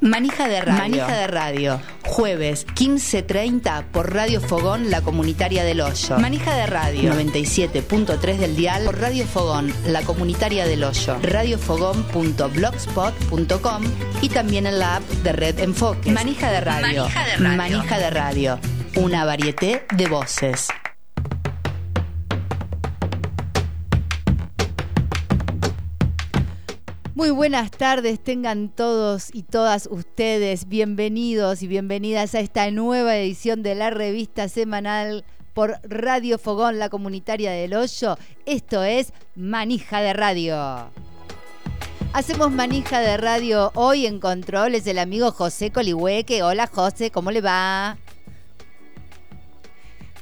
Manija de Radio. Manija de Radio. Jueves 15.30 por Radio Fogón, la comunitaria del Hoyo. Manija de Radio. 97.3 del dial por Radio Fogón, la comunitaria del Hoyo. Radiofogón.blogspot.com y también en la app de Red Enfoque. Manija de Radio. Manija de Radio. Manija de Radio. Una varieté de voces. Muy buenas tardes, tengan todos y todas ustedes bienvenidos y bienvenidas a esta nueva edición de la revista semanal por Radio Fogón, la comunitaria del Hoyo. Esto es Manija de Radio. Hacemos manija de radio hoy en control, es el amigo José Colihueque. Hola José, ¿cómo le va?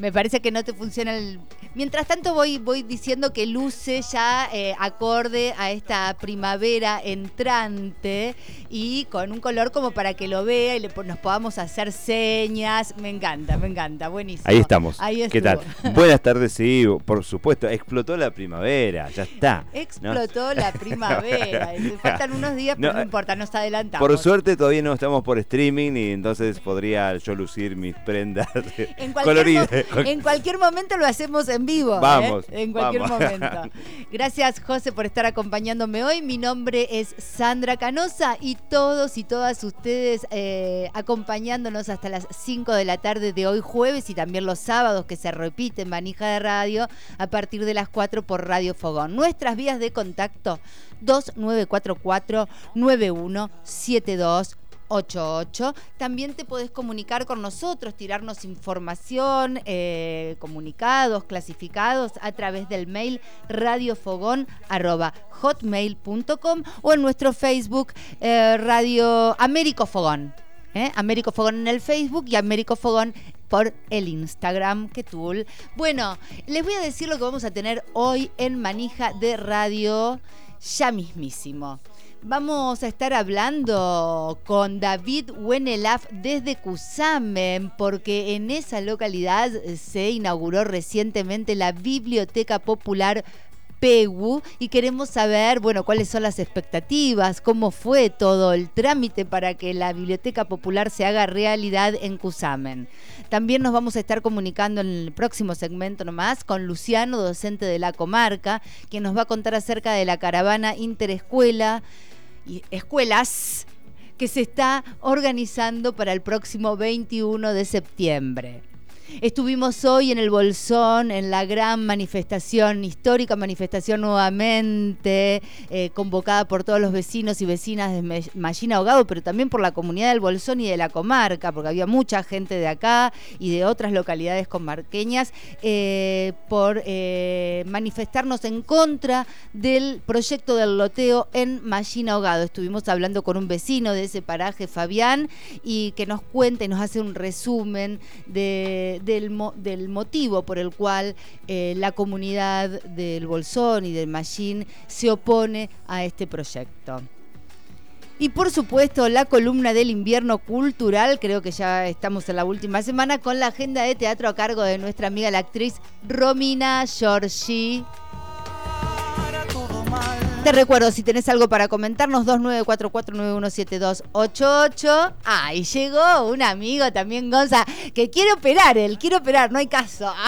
Me parece que no te funciona el, Mientras tanto voy, voy diciendo que luce ya eh, acorde a esta primavera entrante y con un color como para que lo vea y nos podamos hacer señas. Me encanta, me encanta, buenísimo. Ahí estamos. ¿Qué tal? Buenas tardes, sí, por supuesto. Explotó la primavera, ya está. Explotó la primavera. Faltan unos días, pero no, importa, nos adelantamos. Por suerte todavía no estamos por streaming y entonces podría yo lucir mis prendas en coloridas. en cualquier momento lo hacemos en vivo. ¿eh? Vamos. En cualquier momento. Gracias, José, por estar acompañándome hoy. Mi nombre es Sandra Canosa y todos y todas ustedes eh, acompañándonos hasta las 5 de la tarde de hoy jueves y también los sábados que se repiten Manija de Radio a partir de las 4 por Radio Fogón. Nuestras vías de contacto 2944 9172 88. También te podés comunicar con nosotros, tirarnos información, eh, comunicados, clasificados a través del mail radiofogón.hotmail.com o en nuestro Facebook eh, Radio Américo Fogón. ¿eh? Américo Fogón en el Facebook y Américo Fogón por el Instagram, que tool. Bueno, les voy a decir lo que vamos a tener hoy en Manija de Radio ya mismísimo. Vamos a estar hablando con David Wenelaf desde Cusamen, porque en esa localidad se inauguró recientemente la Biblioteca Popular PEGU y queremos saber, bueno, cuáles son las expectativas, cómo fue todo el trámite para que la Biblioteca Popular se haga realidad en Cusamen. También nos vamos a estar comunicando en el próximo segmento nomás con Luciano, docente de la comarca, quien nos va a contar acerca de la caravana interescuela y escuelas que se está organizando para el próximo 21 de septiembre. Estuvimos hoy en el Bolsón, en la gran manifestación, histórica manifestación nuevamente, eh, convocada por todos los vecinos y vecinas de Mallina Ahogado, pero también por la comunidad del Bolsón y de la comarca, porque había mucha gente de acá y de otras localidades comarqueñas, eh, por eh, manifestarnos en contra del proyecto del loteo en Mallina Ahogado. Estuvimos hablando con un vecino de ese paraje, Fabián, y que nos cuenta y nos hace un resumen de del, motivo por el cual eh, la comunidad del Bolsón y del Machín se opone a este proyecto. Y por supuesto, la columna del invierno cultural, creo que ya estamos en la última semana, con la agenda de teatro a cargo de nuestra amiga la actriz Romina Giorgi. Te recuerdo, si tenés algo para comentarnos, 2944917288. Ah, y llegó un amigo también, Gonza, que quiere operar él, quiere operar, no hay caso.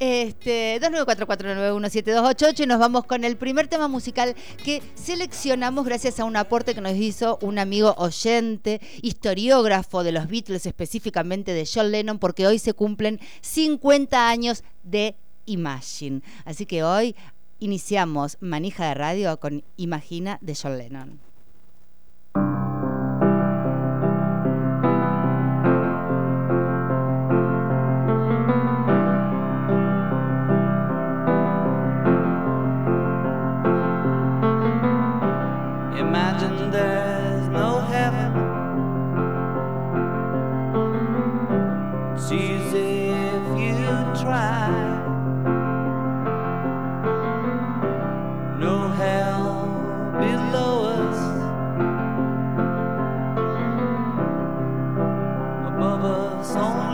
Este, 2944917288 y nos vamos con el primer tema musical que seleccionamos gracias a un aporte que nos hizo un amigo oyente, historiógrafo de los Beatles, específicamente de John Lennon, porque hoy se cumplen 50 años de Imagine. Así que hoy Iniciamos Manija de Radio con Imagina de John Lennon.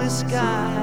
the sky.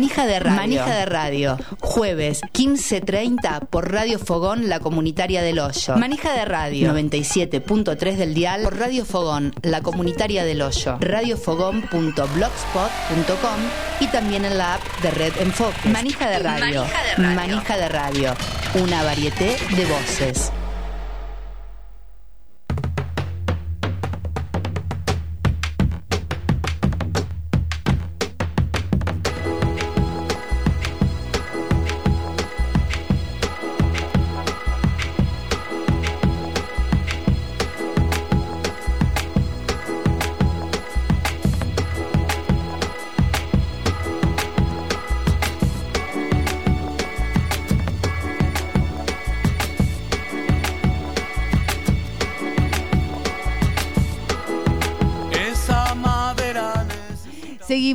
Manija de radio. Manija de radio. Jueves 15.30 por Radio Fogón, la comunitaria del Hoyo. Manija de radio. 97.3 del dial por Radio Fogón, la comunitaria del Hoyo. Radiofogón.blogspot.com y también en la app de Red Enfoque. Manija de radio. Manija de radio. Manija de radio. Una varieté de voces.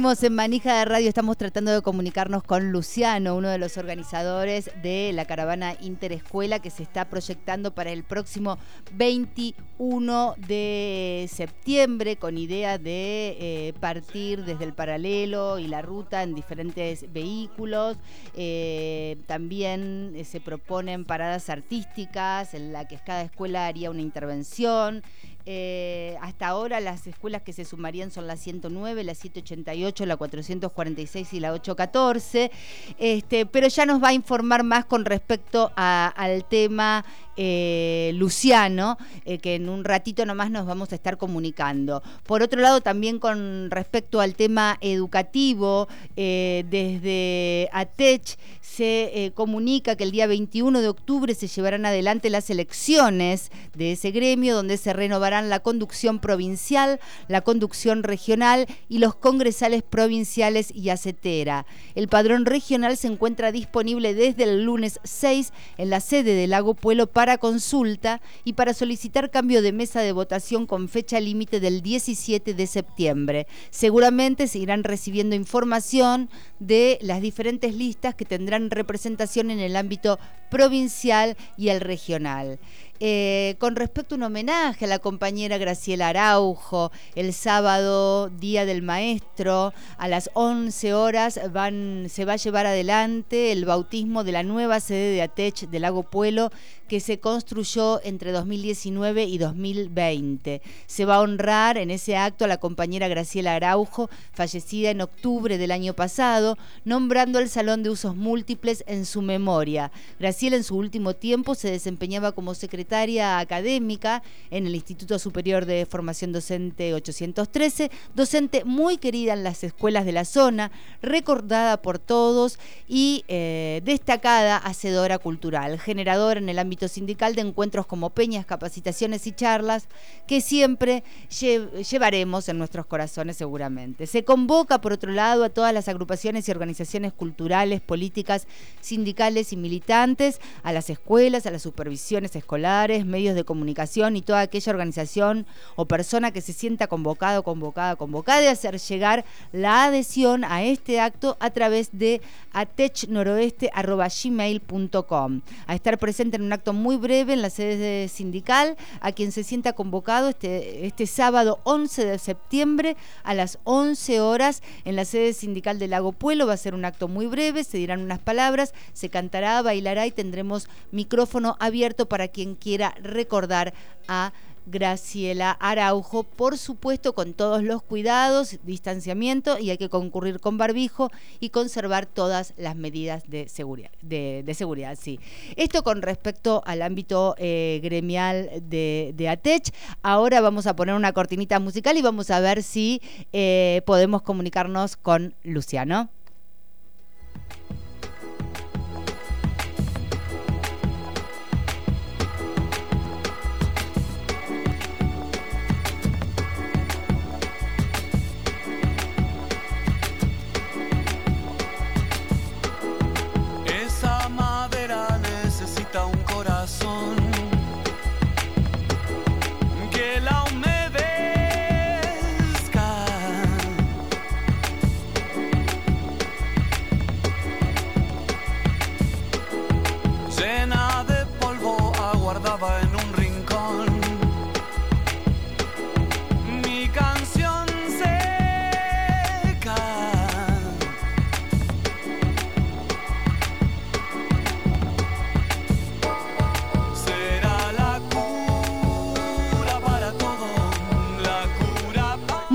En Manija de Radio, estamos tratando de comunicarnos con Luciano, uno de los organizadores de la caravana Interescuela que se está proyectando para el próximo 21 de septiembre con idea de eh, partir desde el paralelo y la ruta en diferentes vehículos. Eh, también eh, se proponen paradas artísticas en la que cada escuela haría una intervención. Eh, hasta ahora las escuelas que se sumarían son la 109, la 788, la 446 y la 814. Este, pero ya nos va a informar más con respecto al tema eh, Luciano, eh, que en un ratito nomás nos vamos a estar comunicando. Por otro lado, también con respecto al tema educativo, desde ATECH se comunica que el día 21 de octubre se llevarán adelante las elecciones de ese gremio, donde se renovará la conducción provincial, la conducción regional y los congresales provinciales y acetera. El padrón regional se encuentra disponible desde el lunes 6 en la sede del Lago Pueblo para consulta y para solicitar cambio de mesa de votación con fecha límite del 17 de septiembre. Seguramente se irán recibiendo información de las diferentes listas que tendrán representación en el ámbito provincial y el regional. Eh, con respecto a un homenaje a la compañera Graciela Araujo, el sábado, Día del Maestro, a las 11 horas se va a llevar adelante el bautismo de la nueva sede de ATECH del Lago Puelo que se construyó entre 2019 y 2020. Se va a honrar en ese acto a la compañera Graciela Araujo, fallecida en octubre del año pasado, nombrando el Salón de Usos Múltiples en su memoria. Graciela en su último tiempo se desempeñaba como secretaria académica en el Instituto Superior de Formación Docente 813, docente muy querida en las escuelas de la zona, recordada por todos y eh, destacada hacedora cultural, generadora en el ámbito sindical de encuentros como peñas, capacitaciones y charlas que siempre llevaremos en nuestros corazones seguramente. Se convoca, por otro lado, a todas las agrupaciones y organizaciones culturales, políticas, sindicales y militantes, a las escuelas, a las supervisiones escolares, medios de comunicación y toda aquella organización o persona que se sienta convocado, convocada, convocada de hacer llegar la adhesión a este acto a través de atechnoroeste.gmail.com. A estar presente en un acto muy breve en la sede sindical, a quien se sienta convocado este, este sábado 11 de septiembre a las 11 horas en la sede sindical del Lago Pueblo. Va a ser un acto muy breve, se dirán unas palabras, se cantará, bailará y tendremos micrófono abierto para quien quiera recordar a Graciela Araujo, por supuesto con todos los cuidados, distanciamiento y hay que concurrir con barbijo y conservar todas las medidas de seguridad. De, seguridad sí. Esto con respecto al ámbito eh, gremial de, de, ATECH. Ahora vamos a poner una cortinita musical y vamos a ver si eh, podemos comunicarnos con Luciano.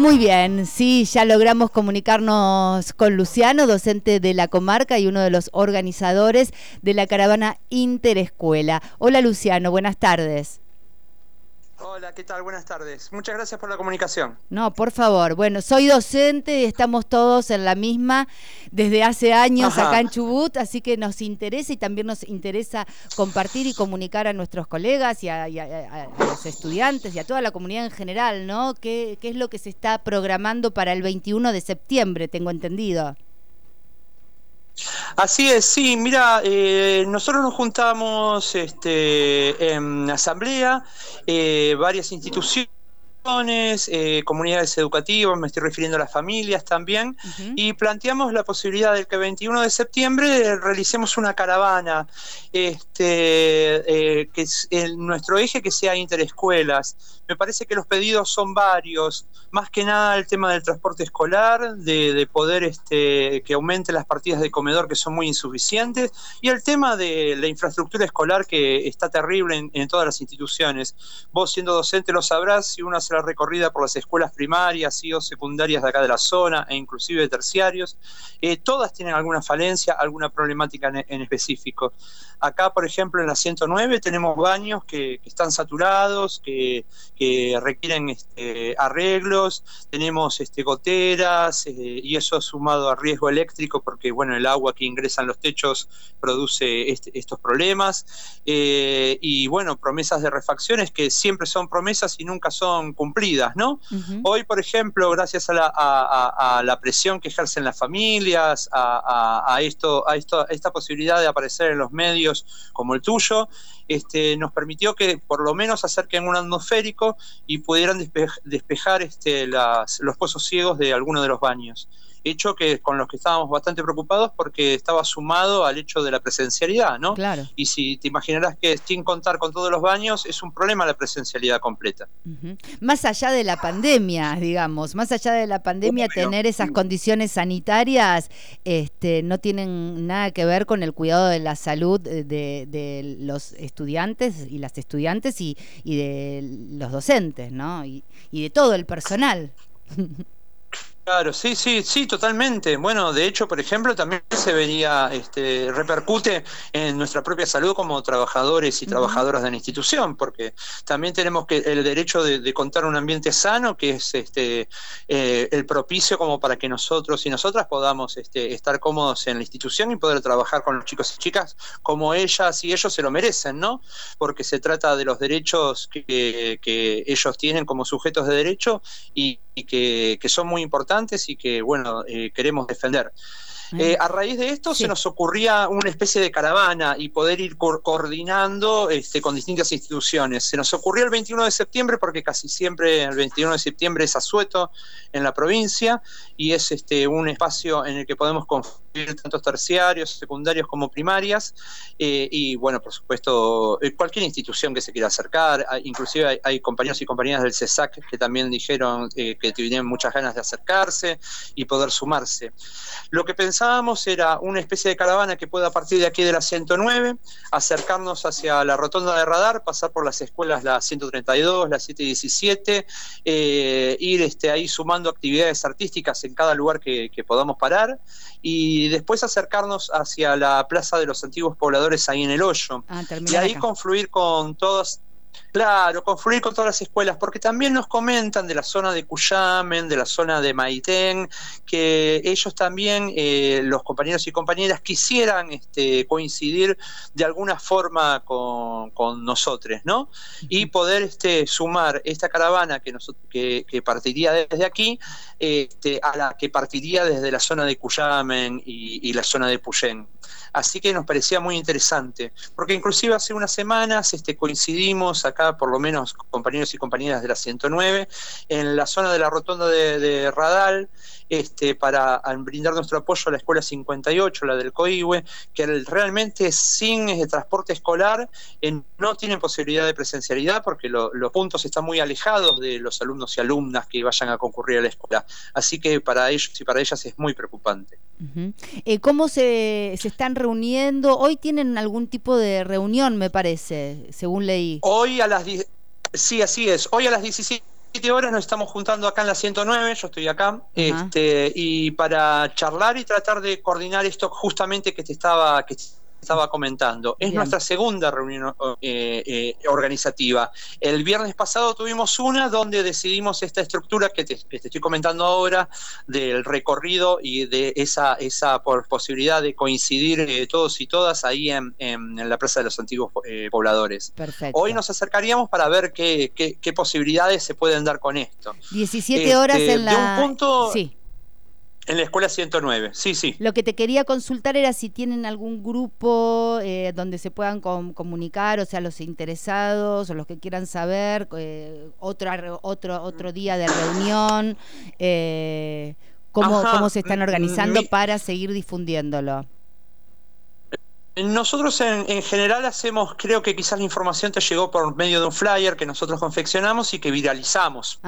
Muy bien, sí, ya logramos comunicarnos con Luciano, docente de la comarca y uno de los organizadores de la caravana Interescuela. Hola Luciano, buenas tardes. Hola, ¿qué tal? Buenas tardes. Muchas gracias por la comunicación. No, por favor. Bueno, soy docente y estamos todos en la misma desde hace años acá en Chubut, así que nos interesa y también nos interesa compartir y comunicar a nuestros colegas y a, los estudiantes y a toda la comunidad en general, ¿no? ¿Qué, ¿Qué es lo que se está programando para el 21 de septiembre, tengo entendido? Así es, sí, mira, eh, nosotros nos juntamos este, en asamblea, eh, varias instituciones eh, comunidades educativas, me estoy refiriendo a las familias también, y planteamos la posibilidad de que el 21 de septiembre realicemos una caravana, este, que es nuestro eje que sea interescuelas. Me parece que los pedidos son varios, más que nada el tema del transporte escolar, de, poder este, que aumente las partidas de comedor que son muy insuficientes, y el tema de la infraestructura escolar que está terrible en, todas las instituciones. Vos siendo docente lo sabrás, si uno hace la recorrida por las escuelas primarias y o secundarias de acá de la zona, e inclusive terciarios, eh, todas tienen alguna falencia, alguna problemática en, específico. Acá, por ejemplo, en la 109 tenemos baños que, están saturados, que, requieren este, arreglos, tenemos este, goteras eh, y eso sumado a riesgo eléctrico porque bueno, el agua que ingresa en los techos produce este, estos problemas. Eh, y bueno, promesas de refacciones que siempre son promesas y nunca son cumplidas, ¿no? Hoy, por ejemplo, gracias a la, presión que ejercen las familias, a, esto, a, esto, a esta posibilidad de aparecer en los medios como el tuyo, este, nos permitió que por lo menos acerquen un atmosférico y pudieran despejar este, los pozos ciegos de algunos de los baños hecho que con los que estábamos bastante preocupados porque estaba sumado al hecho de la presencialidad, ¿no? Claro. Y si te imaginarás que sin contar con todos los baños es un problema la presencialidad completa. Más allá de la pandemia, digamos, más allá de la pandemia, tener esas condiciones sanitarias este, no tienen nada que ver con el cuidado de la salud de, los estudiantes y las estudiantes y, de los docentes, ¿no? y de todo el personal. Claro, sí, sí, sí, totalmente. Bueno, de hecho, por ejemplo, también se vería, este, repercute en nuestra propia salud como trabajadores y trabajadoras de la institución, porque también tenemos que el derecho de, contar un ambiente sano, que es este eh, el propicio como para que nosotros y nosotras podamos este, estar cómodos en la institución y poder trabajar con los chicos y chicas como ellas y ellos se lo merecen, ¿no? Porque se trata de los derechos que, que ellos tienen como sujetos de derecho y que, son muy importantes y que, bueno, eh, queremos defender. Eh, a raíz de esto se nos ocurría una especie de caravana y poder ir coordinando este, con distintas instituciones. Se nos ocurrió el 21 de septiembre porque casi siempre el 21 de septiembre es asueto en la provincia y es este, un espacio en el que podemos confiar tanto terciarios, secundarios como primarias, eh, y bueno, por supuesto, eh, cualquier institución que se quiera acercar, inclusive hay, compañeros y compañeras del CESAC que también dijeron eh, que tenían muchas ganas de acercarse y poder sumarse. Lo que pensábamos era una especie de caravana que pueda partir de aquí de la 109, acercarnos hacia la rotonda de radar, pasar por las escuelas la 132, la 717, ir este, ahí sumando actividades artísticas en cada lugar que podamos parar y después acercarnos hacia la Plaza de los Antiguos Pobladores ahí en el Hoyo. Ah, y ahí confluir con todas, Claro, confluir con todas las escuelas, porque también nos comentan de la zona de Cuyamen, de la zona de Maitén, que ellos también, eh, los compañeros y compañeras, quisieran este, coincidir de alguna forma con, nosotros, ¿no? Y poder este, sumar esta caravana que, que, partiría desde aquí este, a la que partiría desde la zona de Cuyamen y, y la zona de Puyén. Así que nos parecía muy interesante, porque inclusive hace unas semanas este, coincidimos acá, por lo menos compañeros y compañeras de la 109, en la zona de la rotonda de, Radal, este, para brindar nuestro apoyo a la Escuela 58, la del COIHUE, que realmente sin eh, transporte escolar eh, no tienen posibilidad de presencialidad porque los puntos están muy alejados de los alumnos y alumnas que vayan a concurrir a la escuela. Así que para ellos y para ellas es muy preocupante. Eh, ¿Cómo se, se están reuniendo? Hoy tienen algún tipo de reunión, me parece, según leí. Hoy a las... Sí, así es. Hoy a las 17 horas nos estamos juntando acá en la 109, yo estoy acá, este, y para charlar y tratar de coordinar esto justamente que te estaba, que estaba comentando. Es nuestra segunda reunión eh, eh, organizativa. El viernes pasado tuvimos una donde decidimos esta estructura que te, estoy comentando ahora, del recorrido y de esa, esa posibilidad de coincidir eh, todos y todas ahí en, la Plaza de los Antiguos Pobladores. Hoy nos acercaríamos para ver qué, qué, posibilidades se pueden dar con esto. 17 horas este, en la... De un punto... Sí en la escuela 109, sí, sí. Lo que te quería consultar era si tienen algún grupo eh, donde se puedan comunicar, o sea, los interesados o los que quieran saber, eh, otro, otro día de reunión, eh, cómo, cómo se están organizando para seguir difundiéndolo. Nosotros en, general hacemos, creo que quizás la información te llegó por medio de un flyer que nosotros confeccionamos y que viralizamos.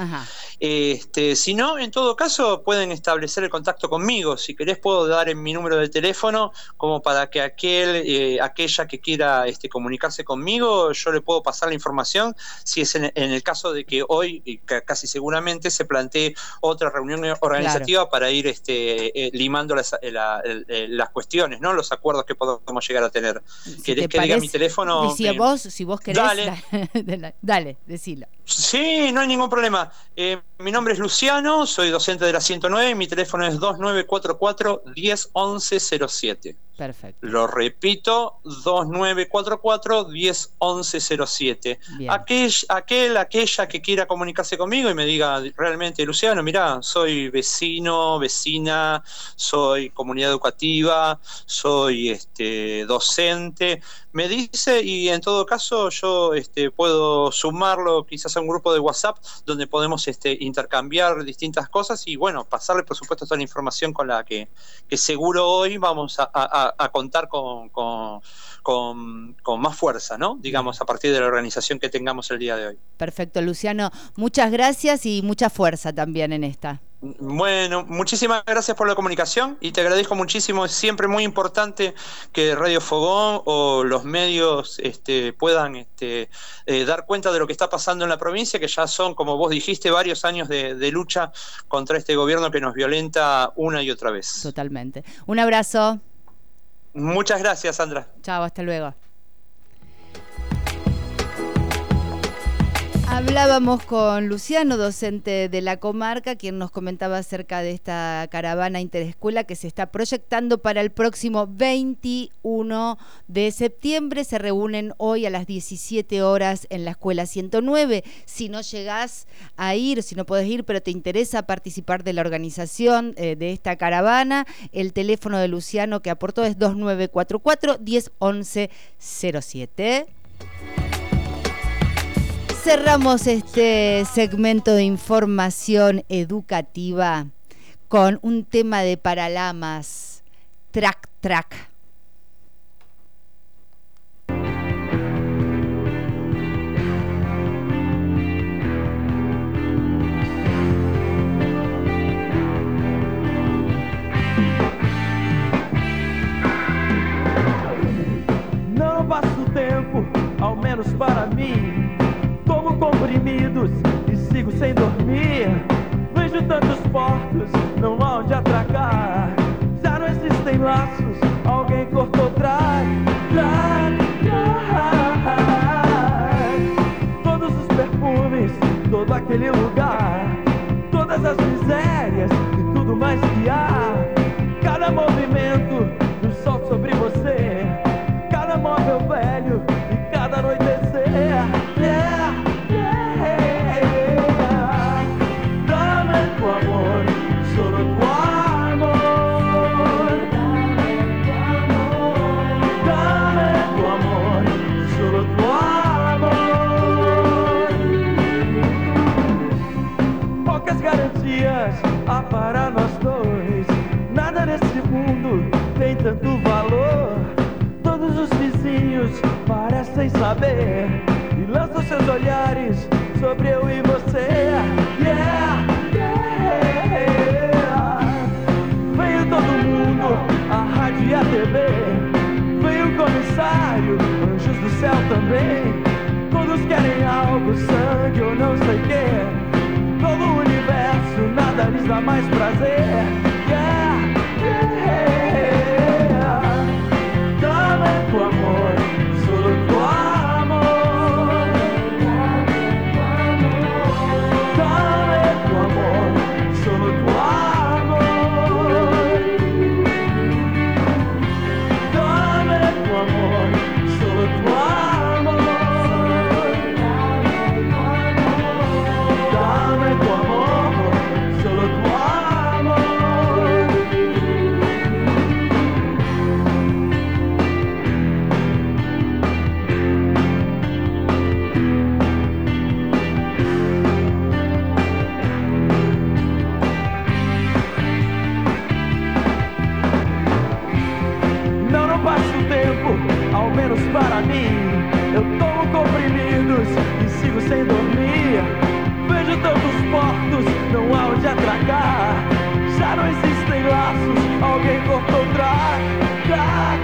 Este, si no, en todo caso pueden establecer el contacto conmigo. Si querés puedo dar en mi número de teléfono como para que aquel, eh, aquella que quiera este, comunicarse conmigo, yo le puedo pasar la información. Si es en, el caso de que hoy, y casi seguramente, se plantee otra reunión organizativa para ir este, eh, limando las, eh, las cuestiones, ¿no? los acuerdos que podemos llegar a tener. ¿Querés que diga mi teléfono? Si, vos, si vos querés, dale, dale, decilo. Sí, no hay ningún problema. Eh, mi nombre es Luciano, soy docente de la 109 y mi teléfono es 2944 101107. Perfecto. Lo repito, 2944 101107. Aquel, aquel, aquella que quiera comunicarse conmigo y me diga realmente, Luciano, mira, soy vecino, vecina, soy comunidad educativa, soy este docente, me dice y en todo caso yo este, puedo sumarlo quizás a un grupo de WhatsApp donde podemos este, intercambiar distintas cosas y bueno, pasarle por supuesto toda la información con la que, seguro hoy vamos a, contar con, con, con, más fuerza, ¿no? Digamos, a partir de la organización que tengamos el día de hoy. Perfecto, Luciano. Muchas gracias y mucha fuerza también en esta. Bueno, muchísimas gracias por la comunicación y te agradezco muchísimo. Es siempre muy importante que Radio Fogón o los medios este, puedan este, eh, dar cuenta de lo que está pasando en la provincia, que ya son, como vos dijiste, varios años de, de lucha contra este gobierno que nos violenta una y otra vez. Totalmente. Un abrazo. Muchas gracias, Sandra. Chao, hasta luego. Hablábamos con Luciano, docente de la comarca, quien nos comentaba acerca de esta caravana interescuela que se está proyectando para el próximo 21 de septiembre. Se reúnen hoy a las 17 horas en la escuela 109. Si no llegás a ir, si no podés ir, pero te interesa participar de la organización eh, de esta caravana, el teléfono de Luciano que aportó es 2944 1011 07. Cerramos este segmento de información educativa con un tema de Paralamas Track Track. Não passo tempo, ao menos para mim. what do you mean? Saber e lançam seus olhares sobre eu e você. Yeah, yeah. Veio todo mundo, a rádio e a TV. Veio o comissário, anjos do céu também. Todos querem algo, sangue ou não sei o quê. Todo o universo, nada lhes dá mais prazer. Sem dormir. Vejo tantos portos, não há onde atracar. Já não existem laços, alguém cortou o.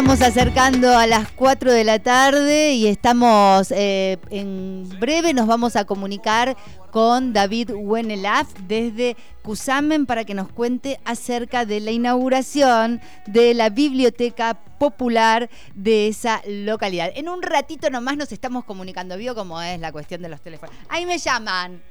Estamos acercando a las 4 de la tarde y estamos eh, en breve nos vamos a comunicar con David Wenelaf desde Cusamen para que nos cuente acerca de la inauguración de la biblioteca popular de esa localidad. En un ratito nomás nos estamos comunicando, vio cómo es la cuestión de los teléfonos. Ahí me llaman.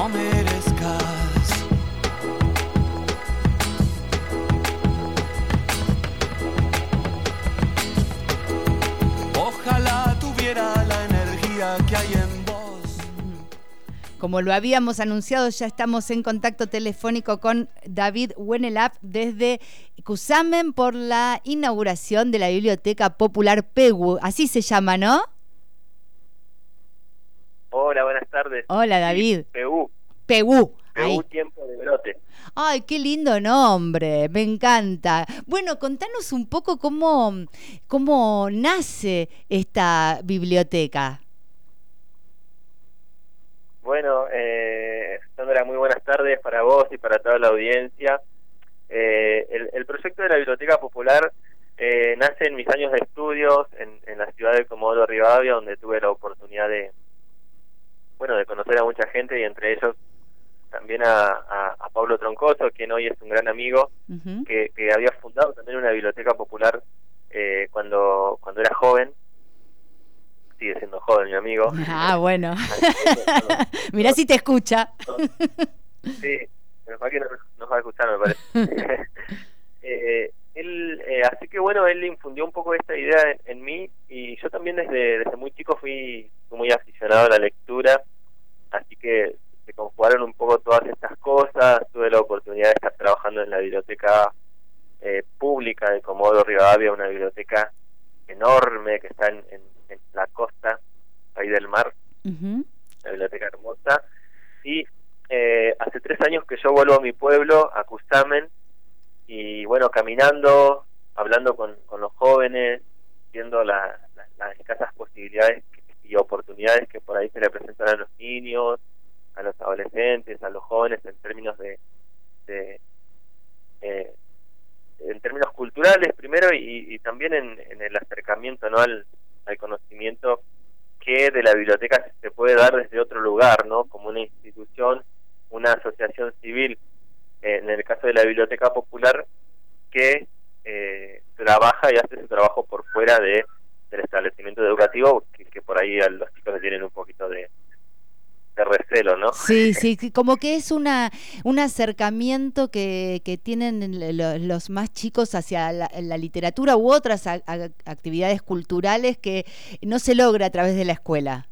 no merezcas. Ojalá tuviera la energía que hay en vos. Como lo habíamos anunciado, ya estamos en contacto telefónico con David Wenelap desde Cusamen por la inauguración de la Biblioteca Popular PEGU. Así se llama, ¿no? Hola, buenas tardes. Hola, David. PU. PEGU. Ahí. PU Tiempo de Brote. Ay, qué lindo nombre, me encanta. Bueno, contanos un poco cómo, cómo nace esta biblioteca. Bueno, eh, Sandra, muy buenas tardes para vos y para toda la audiencia. Eh, el, el proyecto de la Biblioteca Popular eh, nace en mis años de estudios en, en la ciudad de Comodoro Rivadavia, donde tuve la oportunidad de, bueno, de conocer a mucha gente y entre ellos también a, a, a Pablo Troncoso, quien hoy es un gran amigo, que, que había fundado también una biblioteca popular eh, cuando, cuando era joven. Sigue siendo joven, mi amigo. Ah, bueno. Mirá si te escucha. Sí, pero para que no nos va a escuchar, me parece. eh, él, eh, así que bueno, él infundió un poco esta idea en, en mí y yo también desde, desde muy chico fui, muy aficionado a la lectura, así que se conjugaron un poco todas estas cosas, tuve la oportunidad de estar trabajando en la biblioteca eh, pública de Comodoro Rivadavia, una biblioteca enorme que está en, en, en la costa, ahí del mar, Ujú. la biblioteca hermosa. Y eh, hace tres años que yo vuelvo a mi pueblo, a Custamen, y bueno, caminando, hablando con, con los jóvenes, viendo la- la- las escasas posibilidades y oportunidades que por ahí se le presentan a los niños, a los adolescentes, a los jóvenes en términos de, de eh, en términos culturales primero y, y también en, en el acercamiento ¿no? al, al conocimiento que de la biblioteca se puede dar desde otro lugar, ¿no? Como una institución, una asociación civil, en el caso de la Biblioteca Popular, que eh, trabaja y hace su trabajo por fuera de del establecimiento educativo, que, por ahí a los chicos le tienen un poquito de, recelo, ¿no? Sí, sí, como que es una un acercamiento que, que tienen el- lo- los más chicos hacia la, la literatura u otras a- a- actividades culturales que no se logra a través de la escuela.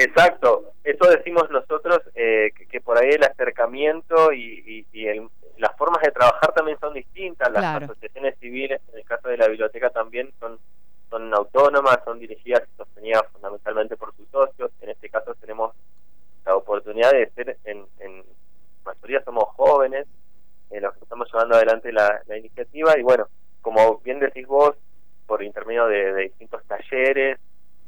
Exacto, eso decimos nosotros, eh, que, que por ahí el acercamiento y, y- y el- las formas de trabajar también son distintas, las Claro. asociaciones civiles, en el caso de la biblioteca también son, son autónomas, son dirigidas y sostenidas fundamentalmente por sus socios, en este caso tenemos la oportunidad de ser, en, en mayoría somos jóvenes, eh, los que estamos llevando adelante la, la iniciativa. Y bueno, como bien decís vos, por intermedio de, de distintos talleres,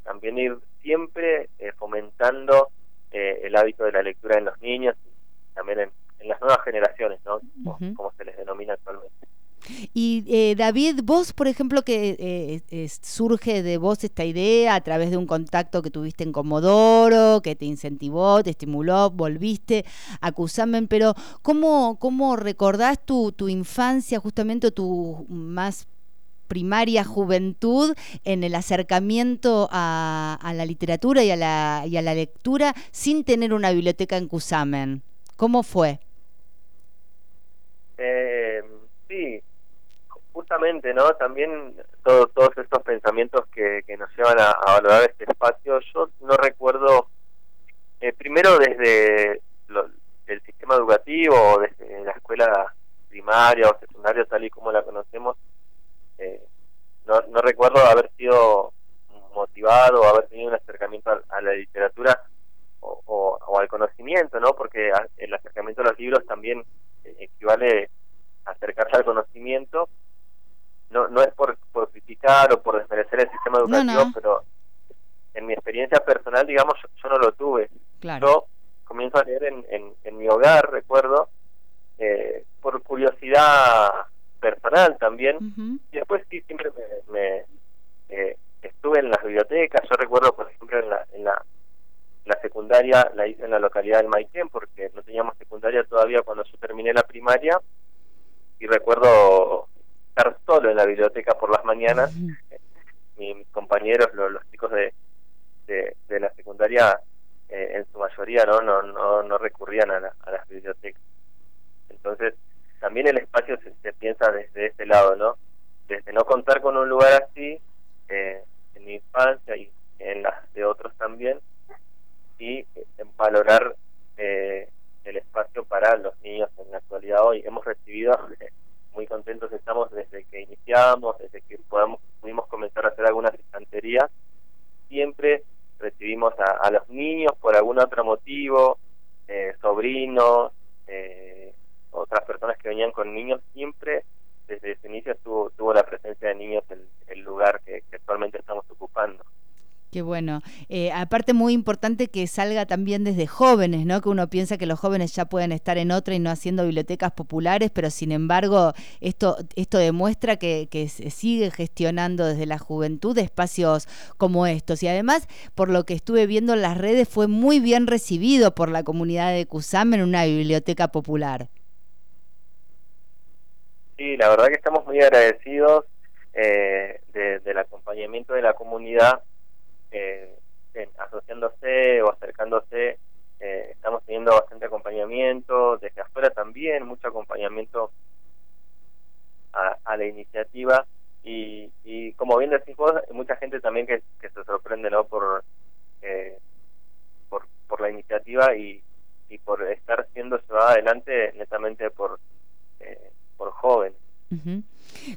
también ir siempre eh, fomentando eh, el hábito de la lectura en los niños y también en, en las nuevas generaciones, ¿no? Como, se les denomina actualmente. Y eh, David, vos, por ejemplo, que eh, es- surge de vos esta idea a través de un contacto que tuviste en Comodoro, que te incentivó, te estimuló, volviste a Cusamen, pero ¿cómo, cómo recordás tu, tu infancia, justamente tu más primaria juventud en el acercamiento a, a la literatura y a la, y a la lectura sin tener una biblioteca en Cusamen? ¿Cómo fue? Eh, sí, justamente, ¿no? También todo- todos estos pensamientos que, nos llevan a, valorar este espacio, yo no recuerdo, eh, primero desde lo- el sistema educativo desde la escuela primaria o secundaria tal y como la conocemos, eh, no, no recuerdo haber sido motivado o haber tenido un acercamiento a, a la literatura o, o- o al conocimiento, ¿no? Porque a- el acercamiento a los libros también eh, equivale a acercarse al conocimiento. No, no es por, por criticar o por desmerecer el sistema No, educativo, no. pero en mi experiencia personal, digamos, yo, yo no lo tuve. Claro. Yo comienzo a leer en, en, en mi hogar, recuerdo, eh, por curiosidad personal también, y después sí, siempre me, me, eh, estuve en las bibliotecas. Yo recuerdo, por ejemplo, en la, en la, la secundaria la hice en la localidad del Maitén, porque no teníamos secundaria todavía cuando yo terminé la primaria. Y recuerdo estar solo en la biblioteca por las mañanas. Ujú. Mis compañeros, lo- los, chicos de, de, de la secundaria, eh, en su mayoría no no no, no recurrían a, la- a las bibliotecas. Entonces, también el espacio se, se piensa desde este lado, ¿no? Desde no contar con un lugar así, eh, en mi infancia y en las de otros también, y eh, en valorar eh, el espacio para los niños en la actualidad hoy. Hemos recibido, muy contentos estamos desde que iniciamos, desde que podamos, pudimos comenzar a hacer algunas estanterías, siempre recibimos a, a los niños por algún otro motivo, eh, sobrinos, eh, otras personas que venían con niños, siempre desde su inicio tuvo, tuvo la presencia de niños el, el lugar que, actualmente estamos ocupando. Qué bueno. Eh, aparte muy importante que salga también desde jóvenes, ¿no? Que uno piensa que los jóvenes ya pueden estar en otra y no haciendo bibliotecas populares, pero sin embargo esto, esto demuestra que, que se sigue gestionando desde la juventud espacios como estos. Y además, por lo que estuve viendo en las redes, fue muy bien recibido por la comunidad de Cusam en una biblioteca popular. Sí, la verdad que estamos muy agradecidos eh, de, del acompañamiento de la comunidad eh, asociándose o acercándose, eh, estamos teniendo bastante acompañamiento, desde afuera también, mucho acompañamiento a, a la iniciativa y, y, como bien decís vos, mucha gente también que, que se sorprende ¿no? por, eh, por, por la iniciativa y, y por estar siendo llevada adelante netamente por, eh, por jóvenes. Uh -huh.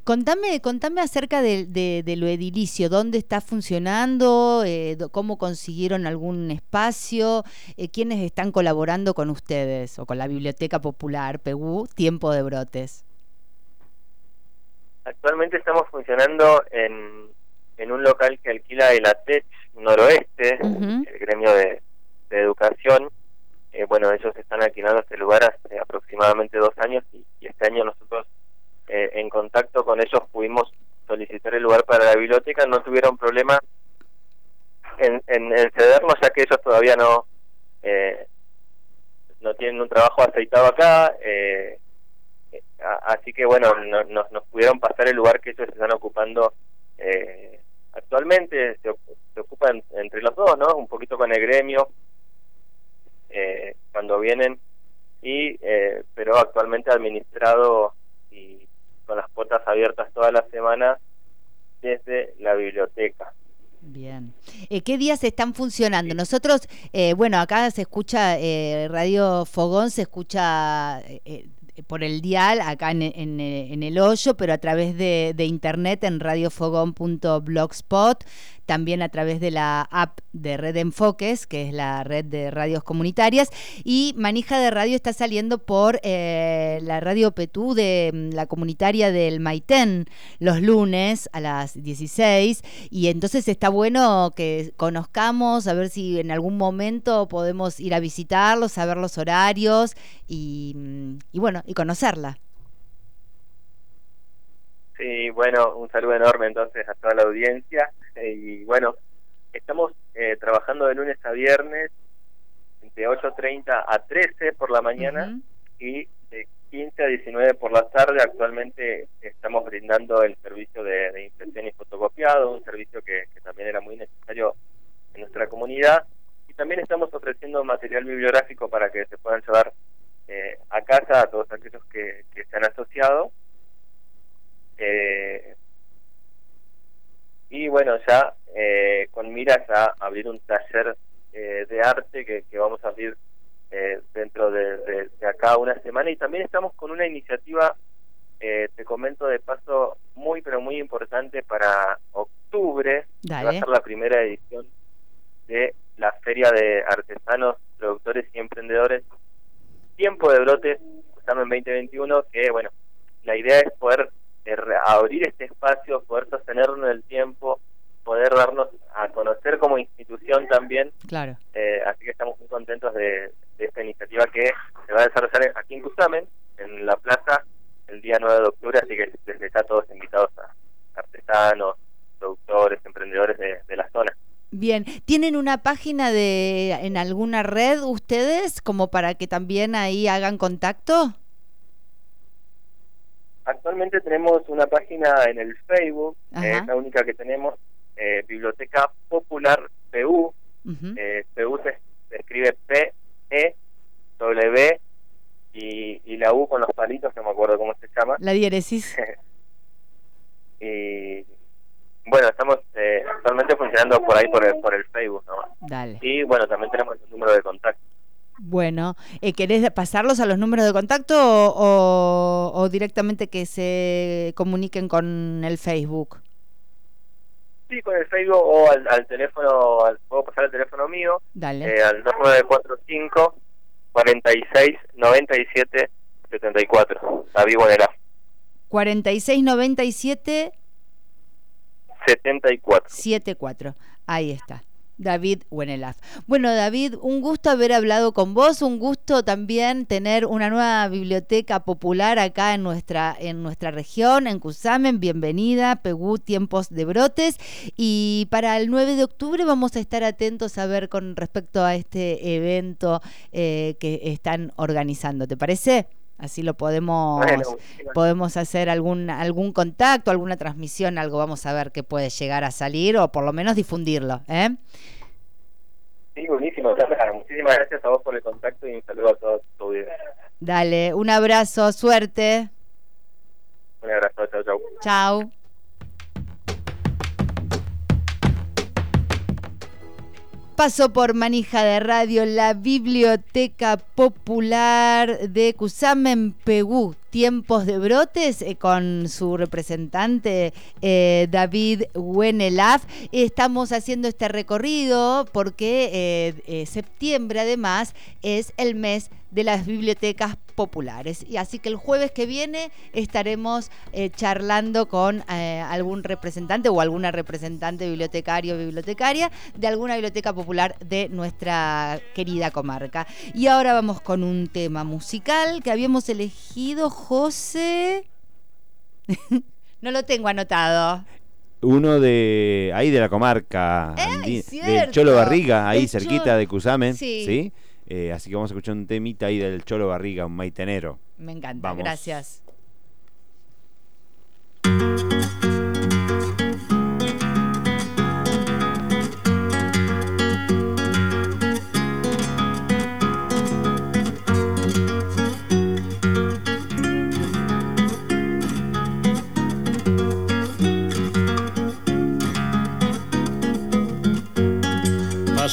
Contame, contame acerca de, de, de, lo edilicio, dónde está funcionando, eh, cómo consiguieron algún espacio, eh, quiénes están colaborando con ustedes o con la Biblioteca Popular PEU Tiempo de Brotes. Actualmente estamos funcionando en, en un local que alquila el ATECH Noroeste, uh -huh. el gremio de, de educación. Eh, bueno, ellos están alquilando este lugar hace aproximadamente dos años y, este año nosotros eh, en contacto con ellos pudimos solicitar el lugar para la biblioteca, no tuvieron problema en, en, en cedernos ya que ellos todavía no eh, no tienen un trabajo aceitado acá, eh, así que bueno, no, nos, nos pudieron pasar el lugar que ellos están ocupando eh, actualmente, se, se ocupan entre los dos, ¿no? Un poquito con el gremio, eh, cuando vienen, y eh, pero actualmente administrado y con las puertas abiertas toda la semana desde la biblioteca. Bien. Eh, ¿Qué días están funcionando? Nosotros, eh, bueno, acá se escucha eh, Radio Fogón, se escucha por el dial acá en, en, en, el hoyo, pero a través de, de internet en radiofogón.blogspot también a través de la app de Red Enfoques, que es la red de radios comunitarias, y Manija de Radio está saliendo por eh, la radio Petú de mm, la comunitaria del Maitén los lunes a las 16, y entonces está bueno que conozcamos, a ver si en algún momento podemos ir a visitarlos, saber los horarios y, mm, y bueno, y conocerla. Sí, bueno, un saludo enorme entonces a toda la audiencia. Y bueno, estamos eh, trabajando de lunes a viernes de 8.30 a 13 por la mañana uh -huh. y de 15 a 19 por la tarde. Actualmente estamos brindando el servicio de, de impresión y fotocopiado, un servicio que, que, también era muy necesario en nuestra comunidad. Y también estamos ofreciendo material bibliográfico para que se puedan llevar eh, a casa a todos aquellos que, que se han asociado eh, y bueno, ya eh, con miras a abrir un taller eh, de arte que, que, vamos a abrir eh, dentro de, de, de, acá una semana. Y también estamos con una iniciativa, eh, te comento de paso, muy pero muy importante para octubre, Dale. va a ser la primera edición de la Feria de Artesanos, Productores y Emprendedores, Tiempo de Brotes, estamos en 2021, que bueno, la idea es poder abrir este espacio, poder sostenerlo en el tiempo, poder darnos a conocer como institución también. Claro. Eh, así que estamos muy contentos de, de, esta iniciativa que se va a desarrollar aquí en Cusamen, en la plaza, el día 9 de octubre, así que desde ya todos invitados a artesanos, productores, emprendedores de, de la zona. Bien, ¿tienen una página de en alguna red ustedes como para que también ahí hagan contacto? Actualmente tenemos una página en el Facebook, eh, es la única que tenemos, eh, Biblioteca Popular PU. Uh -huh. eh, PU se, se, escribe P, E, W y, y, la U con los palitos, no me acuerdo cómo se llama. La diéresis. y bueno, estamos eh, actualmente funcionando por ahí por el, por el Facebook, ¿no? Dale. Y bueno, también tenemos el número de contacto. Bueno, eh, ¿querés pasarlos a los números de contacto o, o- o directamente que se comuniquen con el Facebook? Sí, con el Facebook o al, al teléfono, al- puedo pasar el teléfono mío, Dale. eh, al 2945 46 97 74. David Bonelá, 4697 74. 74. Ahí está. David Wenelaf. Bueno, David, un gusto haber hablado con vos, un gusto también tener una nueva biblioteca popular acá en nuestra, en nuestra región, en Cusamen. Bienvenida, Pegú, Tiempos de Brotes. Y para el 9 de octubre vamos a estar atentos a ver con respecto a este evento eh, que están organizando. ¿Te parece? Así lo podemos Bueno, podemos hacer algún algún contacto, alguna transmisión, algo vamos a ver que puede llegar a salir o por lo menos difundirlo, ¿eh? Sí, buenísimo. Muchísimas gracias a vos por el contacto y un saludo a todos tu audiencia. Dale, un abrazo, suerte. Un abrazo, chau, chau. Chao. Paso por Manija de Radio, la Biblioteca Popular de Cusamen, Pegú. Tiempos de brotes eh, con su representante eh, David Wenelaf. Estamos haciendo este recorrido porque eh, septiembre además es el mes de las bibliotecas populares. Y así que el jueves que viene estaremos charlando con algún representante o alguna representante bibliotecario o bibliotecaria de alguna biblioteca popular de nuestra querida comarca. Y ahora vamos con un tema musical que habíamos elegido, José. no lo tengo anotado. Uno de ahí de la comarca, ¡Ay, andi- del! Cholo Barriga, ahí cerquita Cholo. de Cusamen, Sí. ¿sí? Eh, así que vamos a escuchar un temita ahí del Cholo Barriga, un maitenero. Me encanta, Vamos. gracias.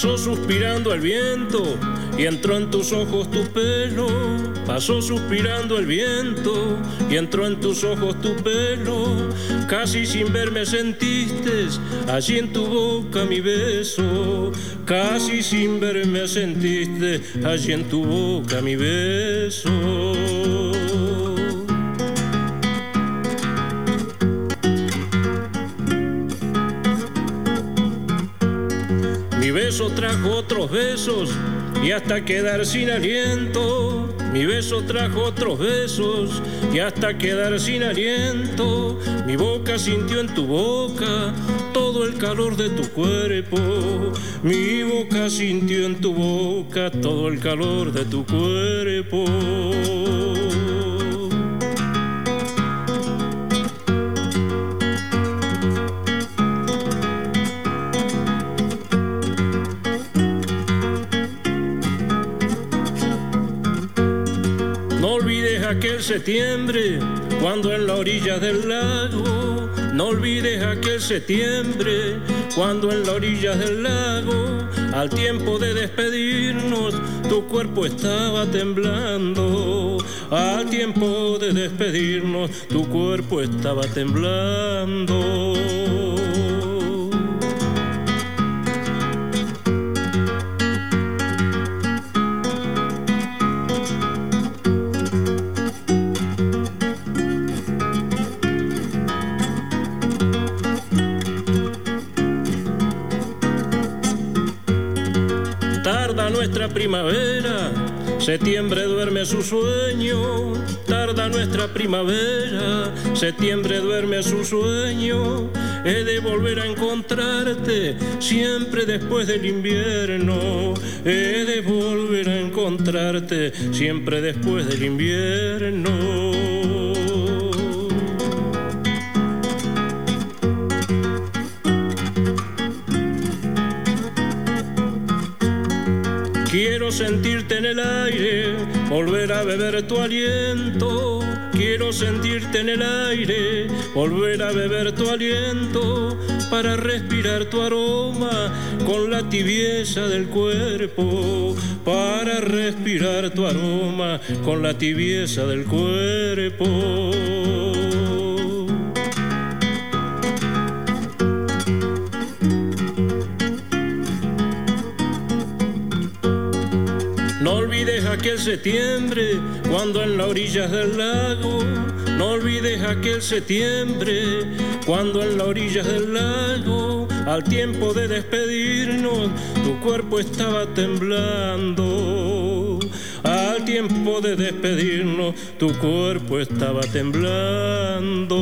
Pasó suspirando el viento y entró en tus ojos tu pelo. Pasó suspirando el viento y entró en tus ojos tu pelo. Casi sin verme sentiste allí en tu boca mi beso. Casi sin verme sentiste allí en tu boca mi beso. Mi beso trajo otros besos y hasta quedar sin aliento. Mi beso trajo otros besos y hasta quedar sin aliento. Mi boca sintió en tu boca todo el calor de tu cuerpo. Mi boca sintió en tu boca todo el calor de tu cuerpo. Aquel septiembre cuando en la orilla del lago. No olvides aquel septiembre cuando en la orilla del lago, al tiempo de despedirnos, tu cuerpo estaba temblando. Al tiempo de despedirnos, tu cuerpo estaba temblando. Primavera, septiembre duerme su sueño. Tarda nuestra primavera, septiembre duerme su sueño. He de volver a encontrarte siempre después del invierno. He de volver a encontrarte siempre después del invierno. Quiero sentirte en el aire, volver a beber tu aliento. Quiero sentirte en el aire, volver a beber tu aliento para respirar tu aroma con la tibieza del cuerpo. Para respirar tu aroma con la tibieza del cuerpo. Septiembre cuando en las orillas del lago, no olvides aquel septiembre cuando en las orillas del lago, al tiempo de despedirnos, tu cuerpo estaba temblando. Al tiempo de despedirnos, tu cuerpo estaba temblando.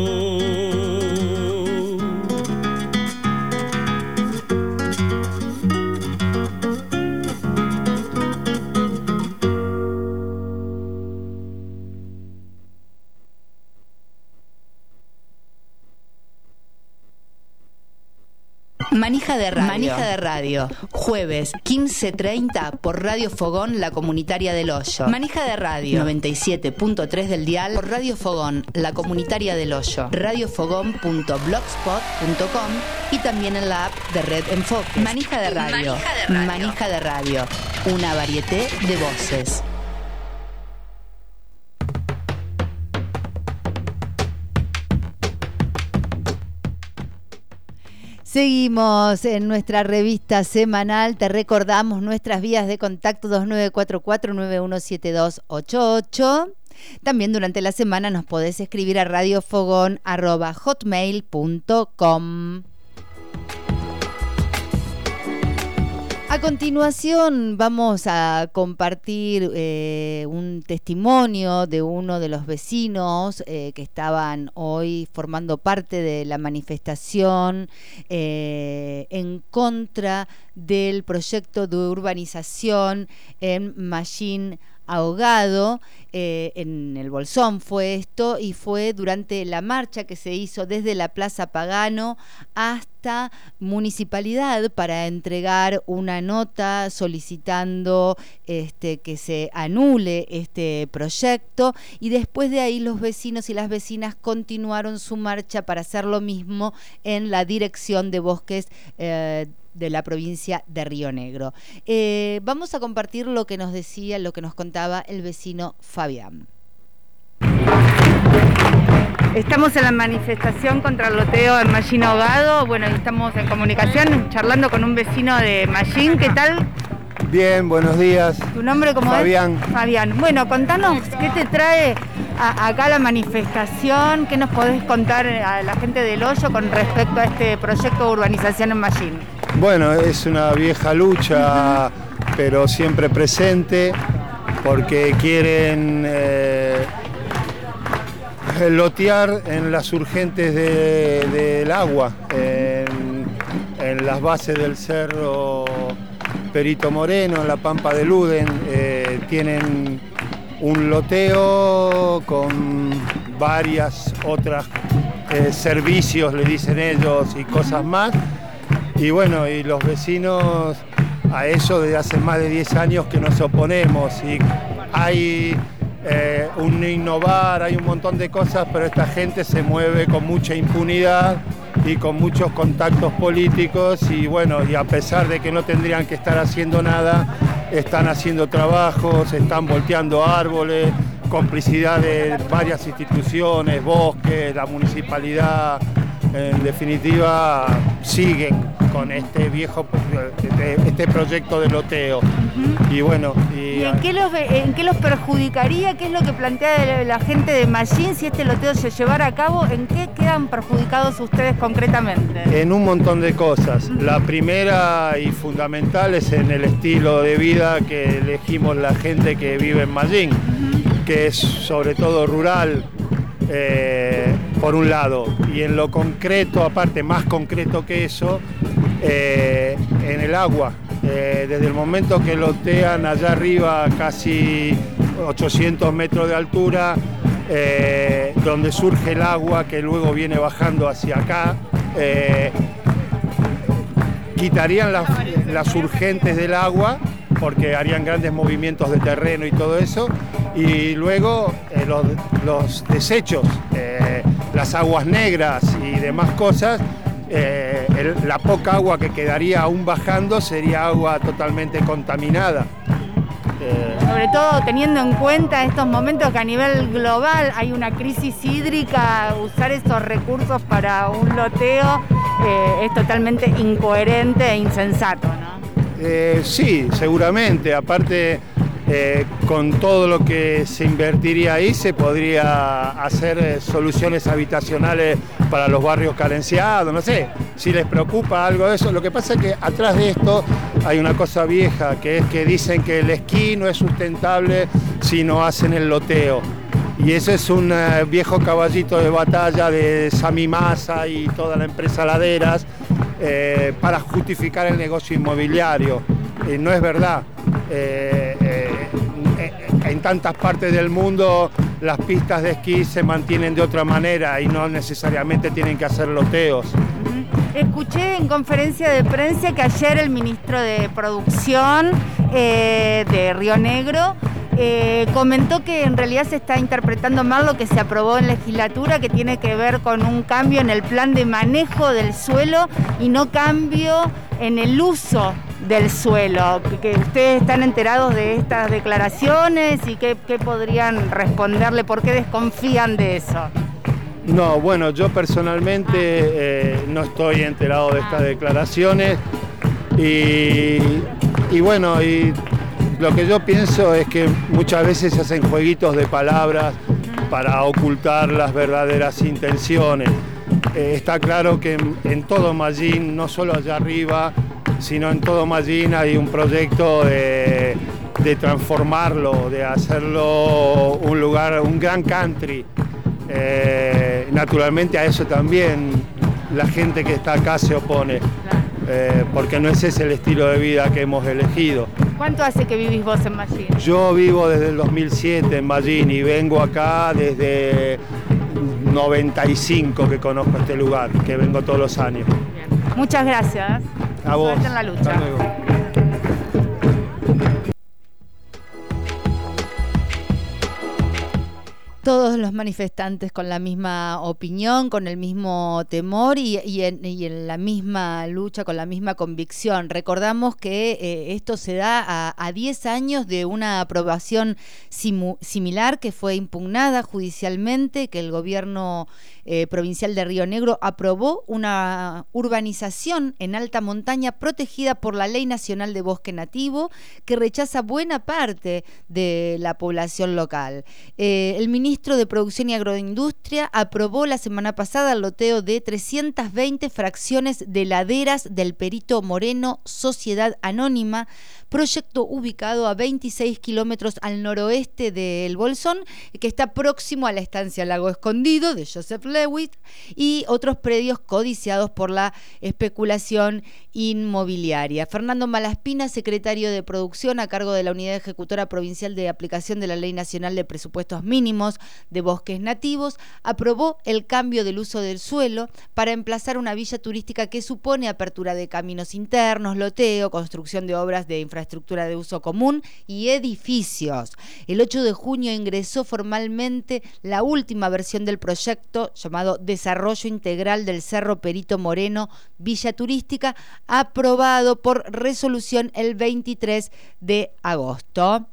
Manija de radio. Manija de radio. Jueves 15.30 por Radio Fogón, la comunitaria del Hoyo. Manija de radio. 97.3 del dial por Radio Fogón, la comunitaria del Hoyo. Radiofogón.blogspot.com y también en la app de Red Enfoque. Manija de radio. Manija de radio. Manija de radio. Una varieté de voces. Seguimos en nuestra revista semanal. Te recordamos nuestras vías de contacto 2944-917288. También durante la semana nos podés escribir a radiofogón.hotmail.com. A continuación vamos a compartir eh, un testimonio de uno de los vecinos eh, que estaban hoy formando parte de la manifestación eh, en contra del proyecto de urbanización en Machín ahogado eh, en el Bolsón fue esto y fue durante la marcha que se hizo desde la Plaza Pagano hasta Municipalidad para entregar una nota solicitando este, que se anule este proyecto. Y después de ahí los vecinos y las vecinas continuaron su marcha para hacer lo mismo en la dirección de bosques eh, de la provincia de Río Negro. Eh, vamos a compartir lo que nos decía, lo que nos contaba el vecino Fabián. Estamos en la manifestación contra el loteo en Mallín Ahogado. Bueno, estamos en comunicación charlando con un vecino de Mallín. ¿Qué tal? Bien, buenos días. ¿Tu nombre cómo Fabián. es? Fabián. Bueno, contanos qué te trae a- acá la manifestación, qué nos podés contar a la gente del Hoyo con respecto a este proyecto de urbanización en Mallín. Bueno, es una vieja lucha, pero siempre presente, porque quieren eh, lotear en las urgentes de- del agua, en, en las bases del cerro Perito Moreno, en la Pampa de Luden, eh, tienen un loteo con varias otras eh, servicios, le dicen ellos, y cosas más. Y bueno, y los vecinos a eso desde hace más de 10 años que nos oponemos y hay eh, un innovar, hay un montón de cosas, pero esta gente se mueve con mucha impunidad y con muchos contactos políticos y bueno, y a pesar de que no tendrían que estar haciendo nada, están haciendo trabajos, están volteando árboles, complicidad de varias instituciones, bosques, la municipalidad, en definitiva siguen con este viejo este, este proyecto de loteo. Y bueno, y, ¿Y en qué, los, en qué los perjudicaría? ¿Qué es lo que plantea la gente de Mallín si este loteo se llevara a cabo? ¿En qué quedan perjudicados ustedes concretamente? en un montón de cosas. La primera y fundamental es en el estilo de vida que elegimos la gente que vive en Mallín, que es sobre todo rural, eh, por un lado, y en lo concreto, aparte más concreto que eso, eh, en el agua. Eh, desde el momento que lotean allá arriba casi 800 metros de altura, eh, donde surge el agua que luego viene bajando hacia acá, quitarían las, las urgentes del agua porque harían grandes movimientos de terreno y todo eso. Y luego los, los desechos, las aguas negras y demás cosas, eh, el- la poca agua que quedaría aún bajando sería agua totalmente contaminada. Eh, Sobre todo teniendo en cuenta estos momentos que a nivel global hay una crisis hídrica, usar estos recursos para un loteo eh, es totalmente incoherente e insensato, ¿no? Sí, seguramente. Aparte, eh, con todo lo que se invertiría ahí, se podría hacer eh, soluciones habitacionales para los barrios carenciados, no sé. Si les preocupa algo de eso, lo que pasa es que atrás de esto hay una cosa vieja, que es que dicen que el esquí no es sustentable si no hacen el loteo. Y ese es un eh, viejo caballito de batalla de Sami Massa y toda la empresa Laderas para justificar el negocio inmobiliario. No es verdad. En tantas partes del mundo las pistas de esquí se mantienen de otra manera y no necesariamente tienen que hacer loteos. Escuché en conferencia de prensa que ayer el ministro de Producción eh, de Río Negro eh, comentó que en realidad se está interpretando mal lo que se aprobó en legislatura, que tiene que ver con un cambio en el plan de manejo del suelo y no cambio en el uso del suelo. Que, ustedes están enterados de estas declaraciones y qué, qué podrían responderle, por qué desconfían de eso. No, bueno, yo personalmente eh, no estoy enterado de estas declaraciones y, y bueno, y lo que yo pienso es que muchas veces se hacen jueguitos de palabras para ocultar las verdaderas intenciones. Eh, está claro que en, en todo Mallín, no solo allá arriba, sino en todo Mallín hay un proyecto de, de transformarlo, de hacerlo un lugar, un gran country. Eh, naturalmente a eso también la gente que está acá se opone, eh, porque no ese es el estilo de vida que hemos elegido. ¿Cuánto hace que vivís vos en Mallín? Yo vivo desde el 2007 en Mallín y vengo acá desde 95 que conozco este lugar, que vengo todos los años. Muchas gracias. A vos. Suerte en la lucha. Hasta luego. Todos los manifestantes con la misma opinión, con el mismo temor y, y en, y en la misma lucha, con la misma convicción. Recordamos que eh, esto se da a, a 10 años de una aprobación simu- similar que fue impugnada judicialmente, que el gobierno eh, provincial de Río Negro aprobó una urbanización en alta montaña protegida por la Ley Nacional de Bosque Nativo que rechaza buena parte de la población local. Eh, el ministro de Producción y Agroindustria aprobó la semana pasada el loteo de 320 fracciones de laderas del Perito Moreno Sociedad Anónima, proyecto ubicado a 26 kilómetros al noroeste del Bolsón, que está próximo a la estancia Lago Escondido de Joseph Lewitt y otros predios codiciados por la especulación inmobiliaria. Fernando Malaspina, secretario de Producción a cargo de la Unidad Ejecutora Provincial de Aplicación de la Ley Nacional de Presupuestos Mínimos de Bosques Nativos, aprobó el cambio del uso del suelo para emplazar una villa turística que supone apertura de caminos internos, loteo, construcción de obras de infraestructura de uso común y edificios. El 8 de junio ingresó formalmente la última versión del proyecto llamado Desarrollo Integral del Cerro Perito Moreno Villa Turística, aprobado por resolución el 23 de agosto.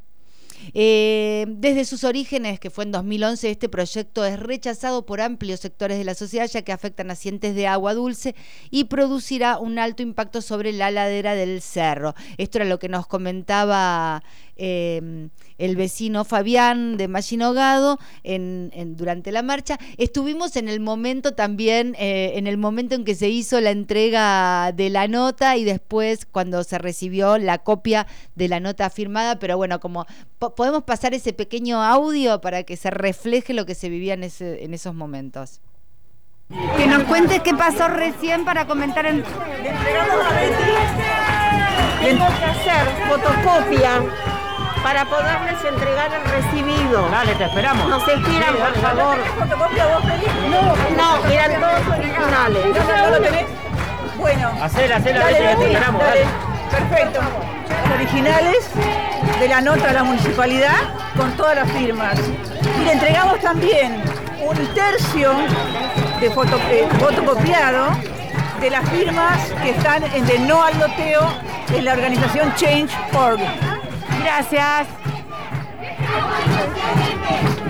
Eh, desde sus orígenes, que fue en 2011, este proyecto es rechazado por amplios sectores de la sociedad ya que afecta a nacientes de agua dulce y producirá un alto impacto sobre la ladera del cerro. Esto era lo que nos comentaba eh, el vecino Fabián de Machinogado en, en- durante la marcha. Estuvimos en el momento también, eh, en el momento en que se hizo la entrega de la nota y después cuando se recibió la copia de la nota firmada, pero bueno, como po- podemos pasar ese pequeño audio para que se refleje lo que se vivía en, ese, en esos momentos. Que nos cuentes qué pasó recién para comentar en... Tengo que hacer fotocopia para poderles entregar el recibido. Dale, te esperamos. Nos esperan, Sí, por favor. fotocopia vos pedís? No, eran todos originales. ¿No lo tenés? Bueno. Hacela, hacela, Dale, que te esperamos, dale. dale. Perfecto. Los originales de la nota a la municipalidad con todas las firmas. Y le entregamos también un tercio de foto, eh, fotocopiado de las firmas que están en de no al loteo en la organización Change.org. Gracias.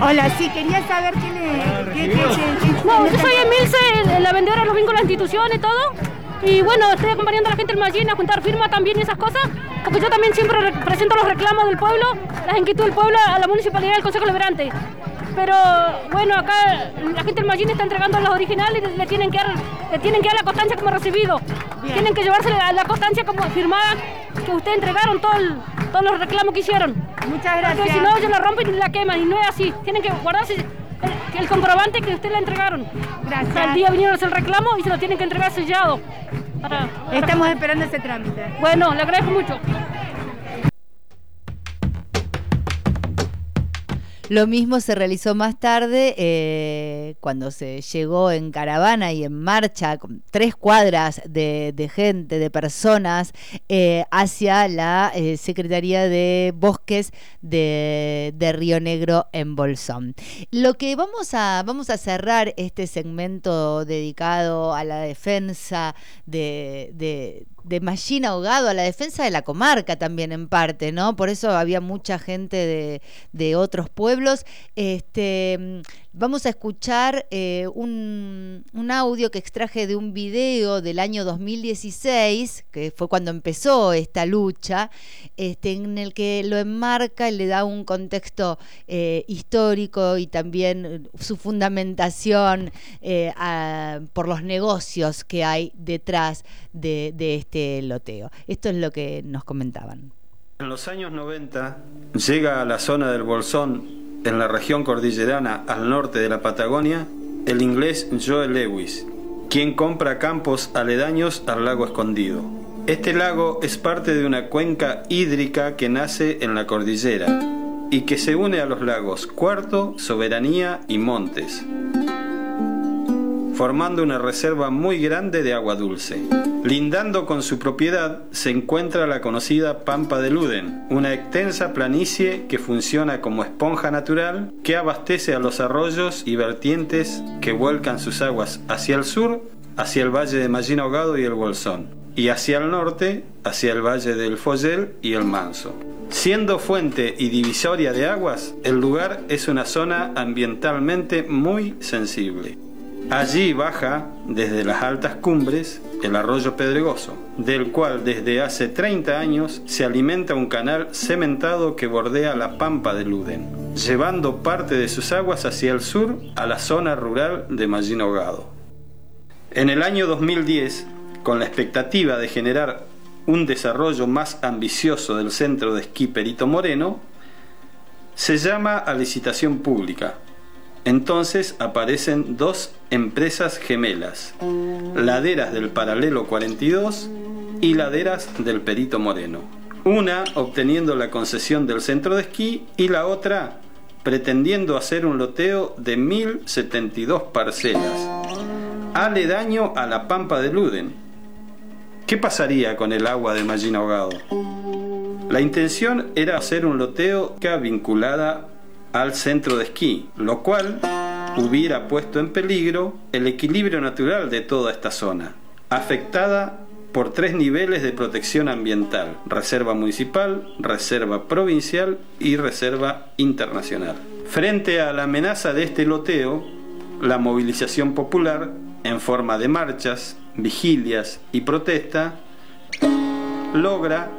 Hola, sí, quería saber qué le... qué- qué- No, yo soy Emilce, la vendedora de los vínculos de la institución y todo. Y bueno, estoy acompañando a la gente del Mallín a juntar firmas también y esas cosas. Porque yo también siempre re- presento los reclamos del pueblo, las inquietudes del pueblo a la municipalidad y al Consejo Liberante. Pero bueno, acá la gente del Mallín está entregando los originales y le tienen que dar, le tienen que dar la constancia como recibido. Tienen que llevarse la, la constancia como firmada que ustedes entregaron todo el- todos los reclamos que hicieron. Muchas Porque gracias. si no, ellos la rompen y la queman y no es así. Tienen que guardarse el, el comprobante que ustedes le entregaron. Gracias. O sea, el día vinieron a hacer el reclamo y se lo tienen que entregar sellado. Para- para- Estamos esperando ese trámite. Bueno, le agradezco mucho. Lo mismo se realizó más tarde eh, cuando se llegó en caravana y en marcha con tres cuadras de, gente, de personas, eh, hacia la eh, Secretaría de Bosques de, Río Negro en Bolsón. Lo que vamos a, vamos a cerrar este segmento dedicado a la defensa de, de de Mallín ahogado, a la defensa de la comarca también en parte, ¿no? Por eso había mucha gente de, de otros pueblos. Este, vamos a escuchar eh, un, audio que extraje de un video del año 2016, que fue cuando empezó esta lucha, este, en el que lo enmarca y le da un contexto eh, histórico y también eh, su fundamentación por los negocios que hay detrás de, de este loteo. Esto es lo que nos comentaban. En los años 90 llega a la zona del Bolsón, en la región cordillerana al norte de la Patagonia, el inglés Joel Lewis, quien compra campos aledaños al lago escondido. Este lago es parte de una cuenca hídrica que nace en la cordillera y que se une a los lagos Cuarto, Soberanía y Montes, formando una reserva muy grande de agua dulce. Lindando con su propiedad se encuentra la conocida Pampa de Luden, una extensa planicie que funciona como esponja natural que abastece a los arroyos y vertientes que vuelcan sus aguas hacia el sur, hacia el valle de Mallín Ahogado y el Bolsón, y hacia el norte, hacia el valle del Follel y el Manso. Siendo fuente y divisoria de aguas, el lugar es una zona ambientalmente muy sensible. Allí baja, desde las altas cumbres, el arroyo Pedregoso, del cual desde hace 30 años se alimenta un canal cementado que bordea la pampa de Luden, llevando parte de sus aguas hacia el sur a la zona rural de Mallín Ahogado. En el año 2010, con la expectativa de generar un desarrollo más ambicioso del centro de esquí Perito Moreno, se llama a licitación pública. Entonces aparecen dos empresas gemelas, Laderas del Paralelo 42 y Laderas del Perito Moreno. Una obteniendo la concesión del centro de esquí y la otra pretendiendo hacer un loteo de 1072 parcelas, aledaño a la Pampa de Luden. ¿Qué pasaría con el agua de Mallín Ahogado? La intención era hacer un loteo que vinculada al centro de esquí, lo cual hubiera puesto en peligro el equilibrio natural de toda esta zona, afectada por tres niveles de protección ambiental, reserva municipal, reserva provincial y reserva internacional. Frente a la amenaza de este loteo, la movilización popular, en forma de marchas, vigilias y protesta, logra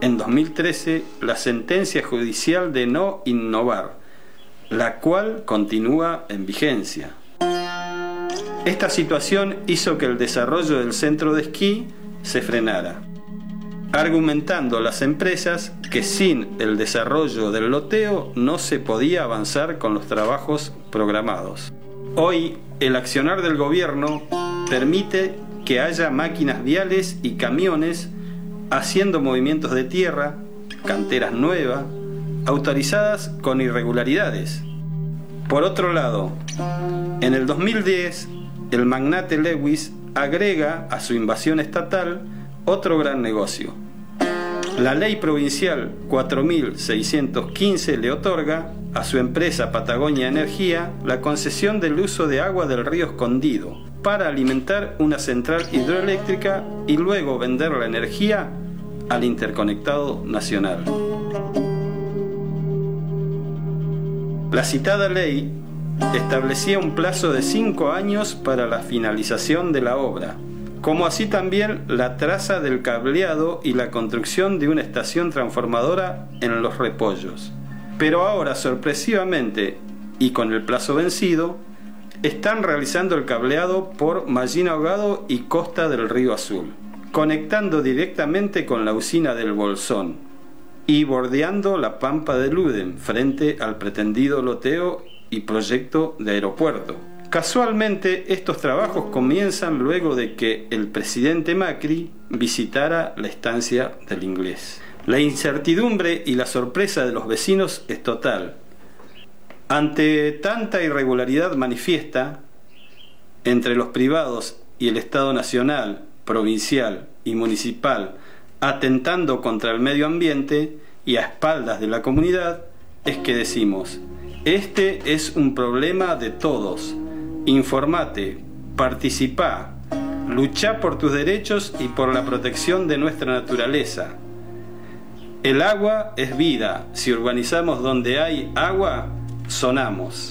en 2013 la sentencia judicial de no innovar, la cual continúa en vigencia. Esta situación hizo que el desarrollo del centro de esquí se frenara, argumentando las empresas que sin el desarrollo del loteo no se podía avanzar con los trabajos programados. Hoy, el accionar del gobierno permite que haya máquinas viales y camiones haciendo movimientos de tierra, canteras nuevas, autorizadas con irregularidades. Por otro lado, en el 2010, el magnate Lewis agrega a su invasión estatal otro gran negocio, La ley provincial 4615 le otorga a su empresa Patagonia Energía la concesión del uso de agua del río Escondido para alimentar una central hidroeléctrica y luego vender la energía al interconectado nacional. La citada ley establecía un plazo de cinco años para la finalización de la obra, como así también la traza del cableado y la construcción de una estación transformadora en los repollos. Pero ahora, sorpresivamente, y con el plazo vencido, están realizando el cableado por Mallina Ahogado y Costa del Río Azul, conectando directamente con la usina del Bolsón y bordeando la pampa de Luden frente al pretendido loteo y proyecto de aeropuerto. Casualmente, estos trabajos comienzan luego de que el presidente Macri visitara la estancia del inglés. La incertidumbre y la sorpresa de los vecinos es total. Ante tanta irregularidad manifiesta entre los privados y el Estado nacional, provincial y municipal, atentando contra el medio ambiente y a espaldas de la comunidad, es que decimos, este es un problema de todos, Informate, participa, lucha por tus derechos y por la protección de nuestra naturaleza. El agua es vida. Si urbanizamos donde hay agua, sonamos.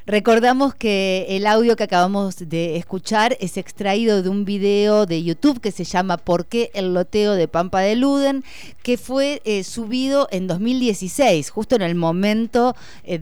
recordamos que el audio que acabamos de escuchar es extraído de un video de YouTube que se llama ¿Por qué el loteo de Pampa de Luden? que fue eh, subido en 2016, justo en el momento eh,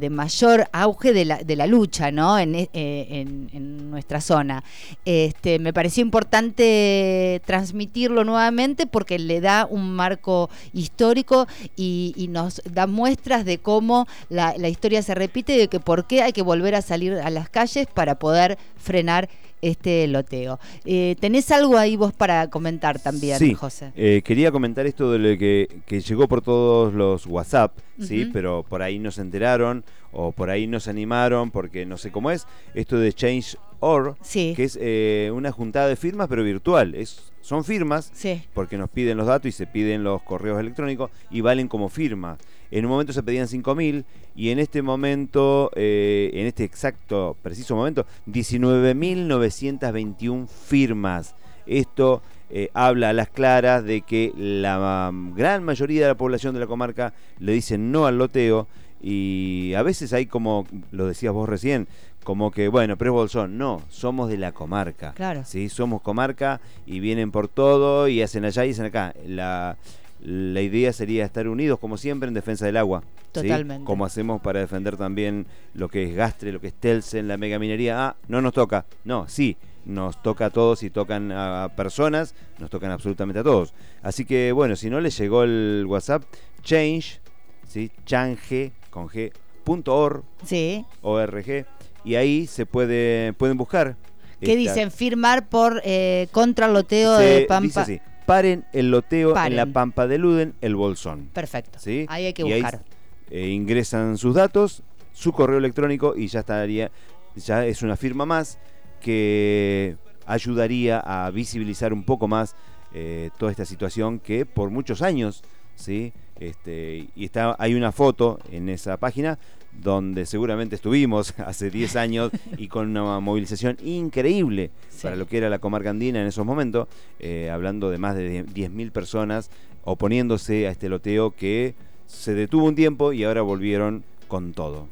de, mayor auge de la, de la lucha ¿no? en, eh, en- en nuestra zona. Este, me pareció importante transmitirlo nuevamente porque le da un marco histórico y, y nos da muestras de cómo la, la historia se repite y de que por qué hay que volver a salir a las calles para poder frenar este loteo. Eh, ¿Tenés algo ahí vos para comentar también, Sí, José? eh, quería comentar esto de lo que, que llegó por todos los WhatsApp, ¿sí? Pero por ahí no se enteraron o por ahí no se animaron porque no sé cómo es. Esto de Change.org, que es eh, una juntada de firmas pero virtual. Es, son firmas porque nos piden los datos y se piden los correos electrónicos y valen como firma. En un momento se pedían 5.000 y en este momento, eh, en este exacto, preciso momento, 19.921 firmas. Esto eh, habla a las claras de que la um, gran mayoría de la población de la comarca le dicen no al loteo y a veces hay como, lo decías vos recién, como que, bueno, pero es Bolsón. No, somos de la comarca. Claro. ¿sí? Somos comarca y vienen por todo y hacen allá y hacen acá. La, la idea sería estar unidos, como siempre, en defensa del agua. ¿sí? Totalmente. Como hacemos para defender también lo que es Gastre, lo que es Telsen, la megaminería. Ah, no nos toca. No, sí, nos toca a todos y tocan a personas, nos tocan absolutamente a todos. Así que, bueno, si no les llegó el WhatsApp, change, ¿sí? change, con G, punto org, Sí. ORG, y ahí se puede, pueden buscar. ¿Qué esta- dicen? Firmar por eh, contra el loteo se de dice Pampa. así, paren el loteo en la Pampa de Luden, el Bolsón. Perfecto. ¿sí? Ahí hay que Y buscar. eh, ingresan sus datos, su correo electrónico y ya estaría, ya es una firma más que ayudaría a visibilizar un poco más eh, toda esta situación que por muchos años, ¿sí? Este, y está, hay una foto en esa página donde seguramente estuvimos hace 10 años y con una movilización increíble para lo que era la comarca andina en esos momentos, eh, hablando de más de 10.000 personas oponiéndose a este loteo que se detuvo un tiempo y ahora volvieron con todo.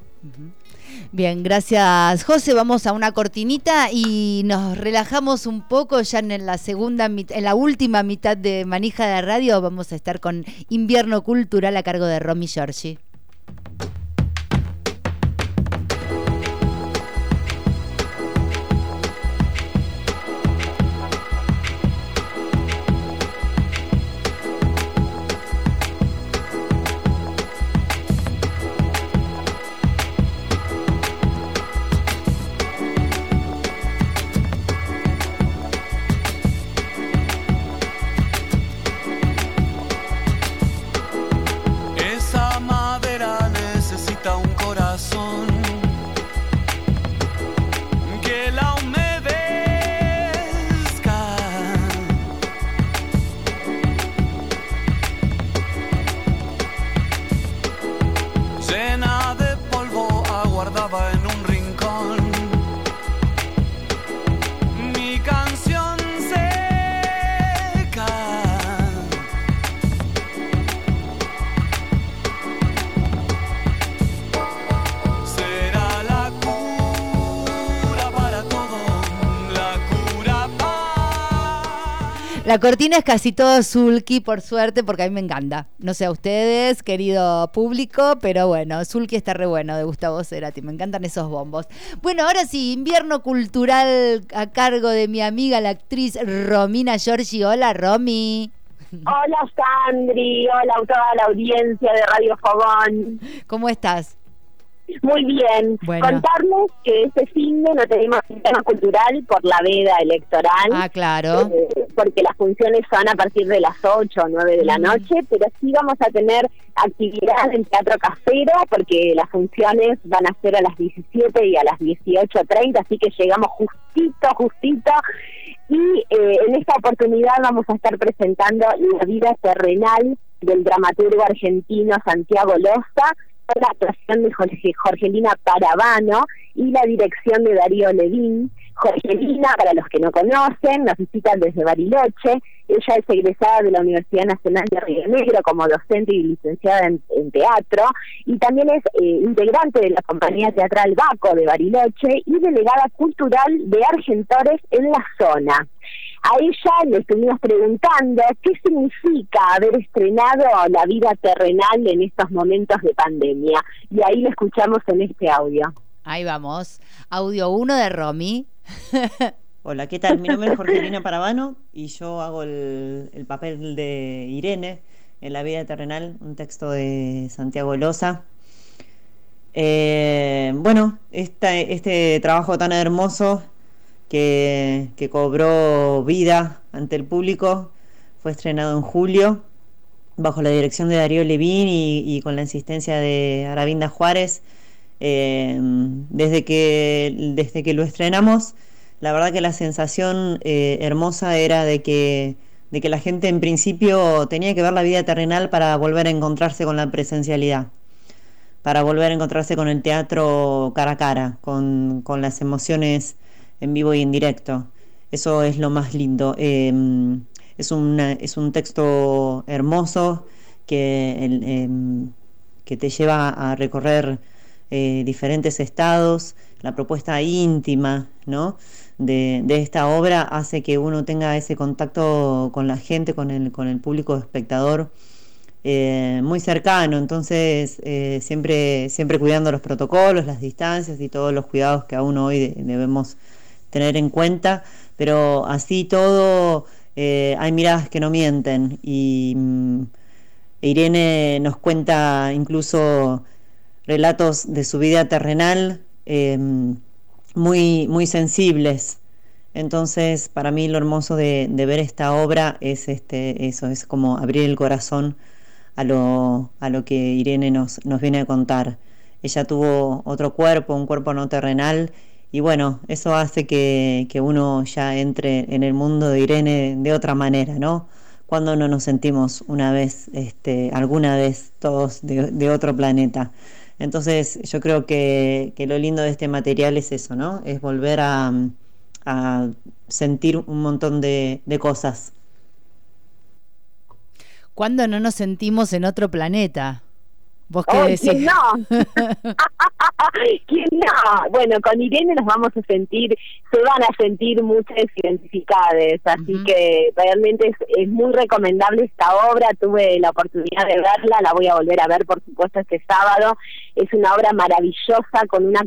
Bien, gracias José. Vamos a una cortinita y nos relajamos un poco ya en la segunda, en la última mitad de Manija de Radio. Vamos a estar con Invierno Cultural a cargo de Romy Giorgi. La cortina es casi todo sulky, por suerte, porque a mí me encanta. No sé a ustedes, querido público, pero bueno, sulky está re bueno de Gustavo Cerati. Me encantan esos bombos. Bueno, ahora sí, invierno cultural a cargo de mi amiga, la actriz Romina Giorgi. Hola, Romy. Hola Sandri, hola a toda la audiencia de Radio Fogón. ¿Cómo estás? Muy bien. Bueno. Contarles que este fin de no tenemos un tema cultural por la veda electoral. Ah, claro. eh, porque las funciones son a partir de las 8 o 9 de la Mm. noche, pero sí vamos a tener actividad en Teatro Casero porque las funciones van a ser a las 17 y a las 18.30, así que llegamos justito, justito. Y eh, en esta oportunidad vamos a estar presentando La vida terrenal del dramaturgo argentino Santiago Loza, la actuación de Jorge, Jorgelina Parabano y la dirección de Darío Levín. Jorgelina, para los que no conocen, nos visitan desde Bariloche. Ella es egresada de la Universidad Nacional de Río Negro como docente y licenciada en, en teatro y también es eh, integrante de la compañía teatral Baco de Bariloche y delegada cultural de Argentores en la zona. A ella le estuvimos preguntando qué significa haber estrenado la vida terrenal en estos momentos de pandemia. Y ahí lo escuchamos en este audio. Ahí vamos. Audio 1 de Romy. Hola, ¿qué tal? Mi nombre es Jorgelina Parabano y yo hago el, el papel de Irene en La vida terrenal, un texto de Santiago Loza. Eh, bueno, esta- este trabajo tan hermoso que, cobró vida ante el público fue estrenado en julio bajo la dirección de Darío Levín y, con la insistencia de Aravinda Juárez. Eh, desde, que, desde que lo estrenamos, la verdad que la sensación eh, hermosa era de que, de que la gente en principio tenía que ver la vida terrenal para volver a encontrarse con la presencialidad, para volver a encontrarse con el teatro cara a cara, con, con las emociones en vivo y en directo. Eso es lo más lindo. Eh, es, una- es un texto hermoso que, em, que te lleva a recorrer eh, diferentes estados. La propuesta íntima ¿no? de, de esta obra hace que uno tenga ese contacto con la gente, con el, con el público espectador. eh, muy cercano, entonces eh, siempre, siempre cuidando los protocolos, las distancias y todos los cuidados que aún hoy de- debemos tener en cuenta, pero así todo eh, hay miradas que no mienten y mm, Irene nos cuenta incluso relatos de su vida terrenal eh, muy, muy sensibles. Entonces, para mí lo hermoso de, de ver esta obra es este, eso, es como abrir el corazón a lo, a lo que Irene nos, nos viene a contar. Ella tuvo otro cuerpo, un cuerpo no terrenal, y bueno, eso hace que, que uno ya entre en el mundo de Irene de otra manera, ¿no? Cuando no nos sentimos una vez, este, alguna vez todos de, de otro planeta. Entonces, yo creo que, que lo lindo de este material es eso, ¿no? Es volver a, a sentir un montón de, de cosas. ¿Cuándo no nos sentimos en otro planeta? ¿Vos qué ¡Oh, decís? quién no! ¿Quién no? Bueno, con Irene nos vamos a sentir, se van a sentir muchas identificadas, así que realmente es, es muy recomendable esta obra, tuve la oportunidad de verla, la voy a volver a ver por supuesto este sábado, es una obra maravillosa con una,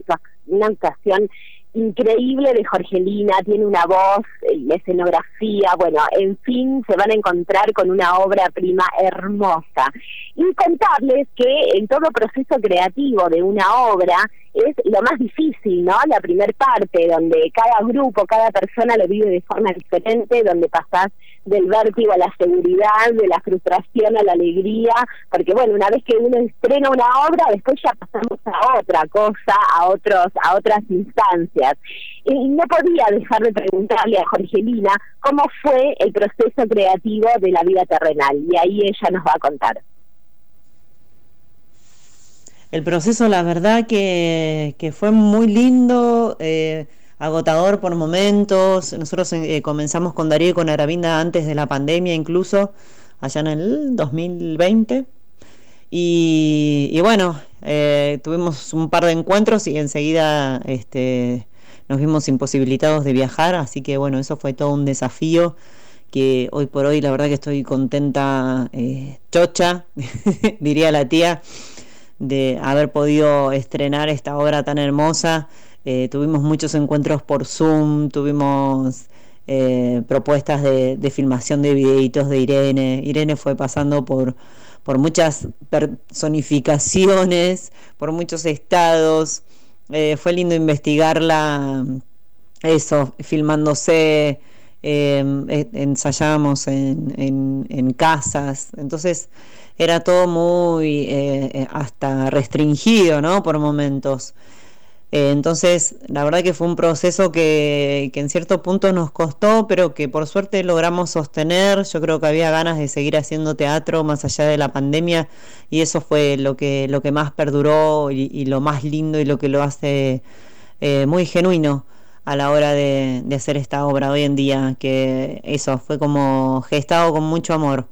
una actuación increíble de Jorgelina, tiene una voz, eh, la escenografía, bueno, en fin, se van a encontrar con una obra prima hermosa. Y contarles que en todo proceso creativo de una obra es lo más difícil, ¿no? La primer parte, donde cada grupo, cada persona lo vive de forma diferente, donde pasás del vértigo a la seguridad, de la frustración a la alegría, porque bueno, una vez que uno estrena una obra, después ya pasamos a otra cosa, a otros, a otras instancias. Y no podía dejar de preguntarle a Jorgelina cómo fue el proceso creativo de la vida terrenal, y ahí ella nos va a contar. El proceso, la verdad que, que fue muy lindo, eh, agotador por momentos. Nosotros eh, comenzamos con Darío y con Aravinda antes de la pandemia, incluso allá en el 2020. Y, y bueno, eh, tuvimos un par de encuentros y enseguida este, nos vimos imposibilitados de viajar, así que bueno, eso fue todo un desafío que hoy por hoy la verdad que estoy contenta, eh, chocha, diría la tía, de haber podido estrenar esta obra tan hermosa. Eh, tuvimos muchos encuentros por Zoom, tuvimos eh, propuestas de, filmación de videitos de Irene. Irene fue pasando por, por muchas personificaciones, por muchos estados. Eh, fue lindo investigarla, eso, filmándose, eh, ensayamos en, en, en casas. Entonces era todo muy hasta restringido, ¿no? Por momentos. Eh, entonces, la verdad que fue un proceso que, que en cierto punto nos costó, pero que por suerte logramos sostener. Yo creo que había ganas de seguir haciendo teatro más allá de la pandemia y eso fue lo que, lo que más perduró y, lo más lindo y lo que lo hace eh, muy genuino a la hora de, de hacer esta obra hoy en día, que eso fue como gestado con mucho amor.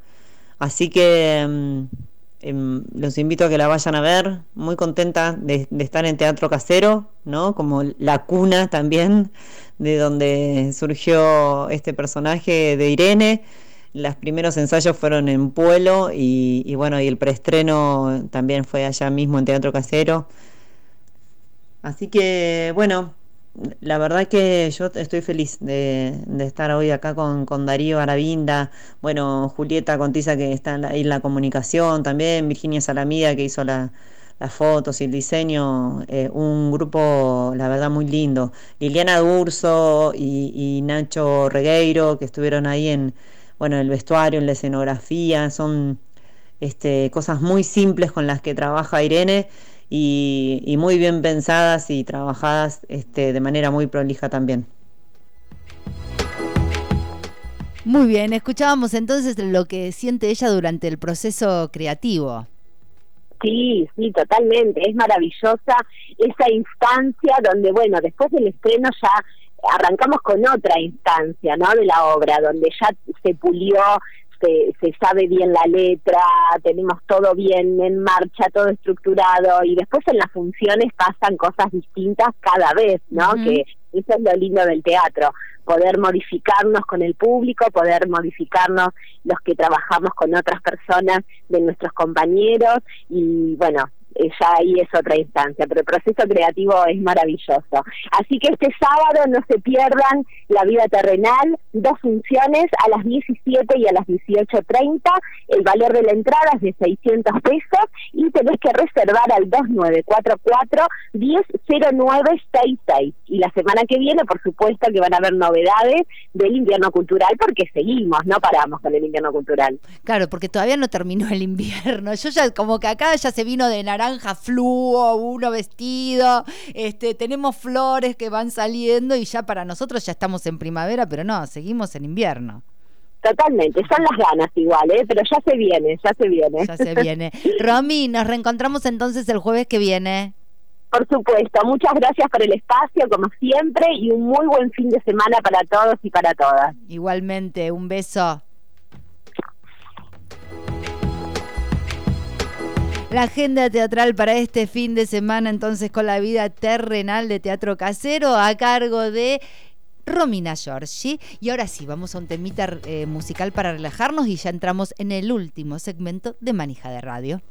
Así que mm, los invito a que la vayan a ver, muy contenta de, de estar en Teatro Casero, ¿no? Como la cuna también de donde surgió este personaje de Irene. Los primeros ensayos fueron en Pueblo y, y bueno, y el preestreno también fue allá mismo en Teatro Casero. Así que bueno, la verdad que yo estoy feliz de, de estar hoy acá con, Darío Aravinda, bueno, Julieta Contiza que está la, en la comunicación también, Virginia Salamida que hizo la, las fotos y el diseño, eh, un grupo, la verdad, muy lindo. Liliana Durso y, y Nacho Regueiro que estuvieron ahí en, bueno, el vestuario, en la escenografía, son este, cosas muy simples con las que trabaja Irene y, y muy bien pensadas y trabajadas este, de manera muy prolija también. Muy bien, escuchábamos entonces lo que siente ella durante el proceso creativo. Sí, sí, totalmente. Es maravillosa esa instancia donde, bueno, después del estreno ya arrancamos con otra instancia, ¿no? De la obra, donde ya se pulió, se, se sabe bien la letra, tenemos todo bien en marcha, todo estructurado, y después en las funciones pasan cosas distintas cada vez, ¿no? Que eso es lo lindo del teatro, poder modificarnos con el público, poder modificarnos los que trabajamos con otras personas de nuestros compañeros y bueno, ya ahí es otra instancia, pero el proceso creativo es maravilloso. Así que este sábado no se pierdan La Vida Terrenal, dos funciones a las 17 y a las 18.30, el valor de la entrada es de 600 pesos y tenés que reservar al 2944 100966 y la semana que viene por supuesto que van a haber novedades del invierno cultural porque seguimos, no paramos con el invierno cultural. Claro, porque todavía no terminó el invierno. Yo ya, como que acá ya se vino de naranja fluo, uno vestido, este, tenemos flores que van saliendo y ya para nosotros ya estamos en primavera, pero no, seguimos en invierno. Totalmente, son las ganas igual, ¿eh? pero ya se viene, ya se viene. Ya se viene. Romy, nos reencontramos entonces el jueves que viene. Por supuesto, muchas gracias por el espacio, como siempre, y un muy buen fin de semana para todos y para todas. Igualmente, un beso. La agenda teatral para este fin de semana, entonces, con la vida terrenal de Teatro Casero a cargo de Romina Giorgi. Y ahora sí, vamos a un temita eh, musical para relajarnos y ya entramos en el último segmento de Manija de Radio.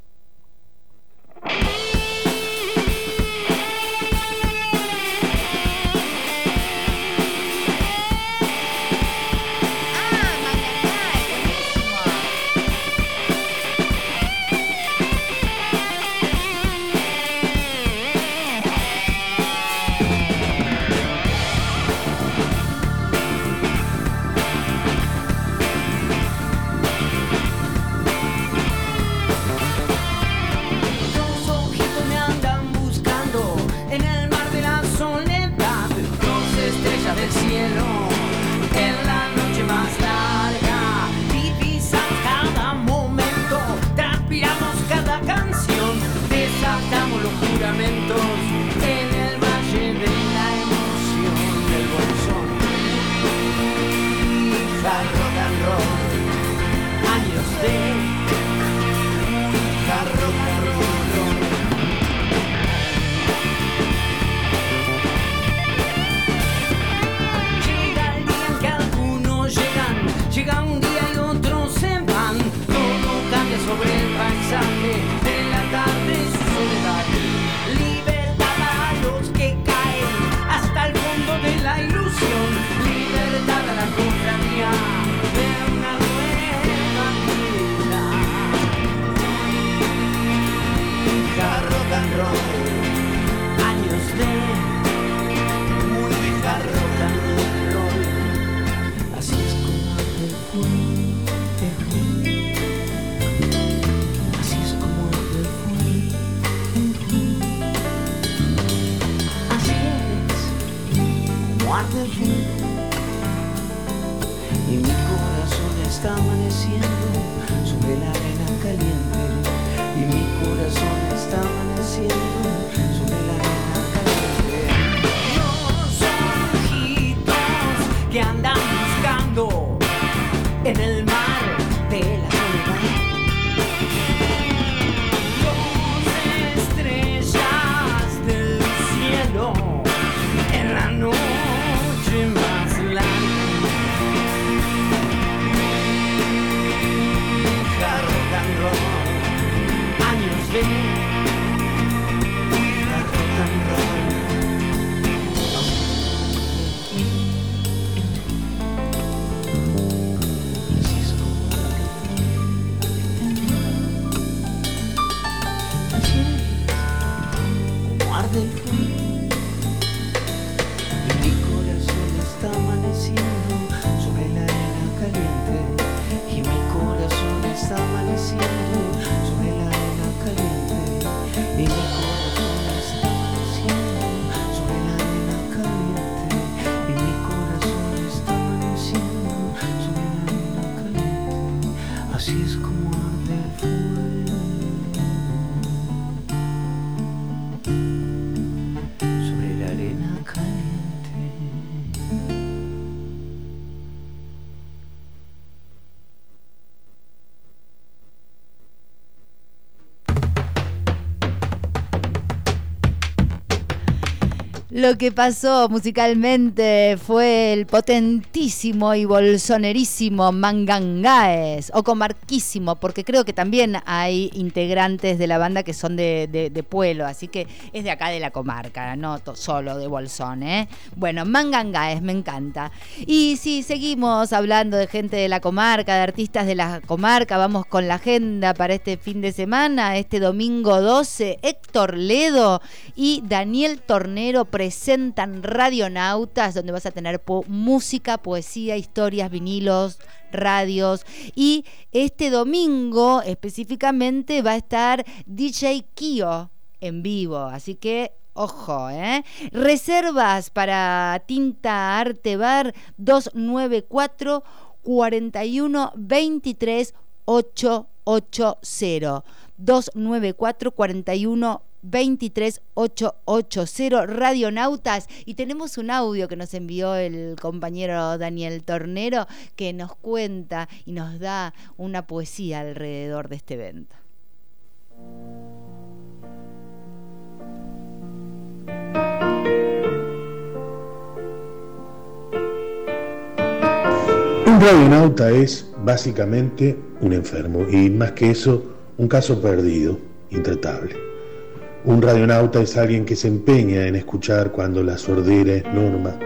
Lo que pasó musicalmente fue el potentísimo y bolsonerísimo Mangangaes, o comarquísimo, porque creo que también hay integrantes de la banda que son de, Pueblo, así que es de acá de la comarca, no solo de Bolsón, ¿eh? Bueno, Mangangaes, me encanta. Y si seguimos hablando de gente de la comarca, de artistas de la comarca, vamos con la agenda para este fin de semana, este domingo 12, Héctor Ledo y Daniel Tornero presentan Radionautas, donde vas a tener música, poesía, historias, vinilos, radios. Y este domingo específicamente va a estar DJ Kio en vivo, así que Ojo, ¿eh? Reservas para Tinta Arte Bar 294 41 23 880. 294 41 23 880 Radionautas y tenemos un audio que nos envió el compañero Daniel Tornero que nos cuenta y nos da una poesía alrededor de este evento. Un radionauta es básicamente un enfermo y más que eso, un caso perdido, intratable. Un radionauta es alguien que se empeña en escuchar cuando la sordera es norma.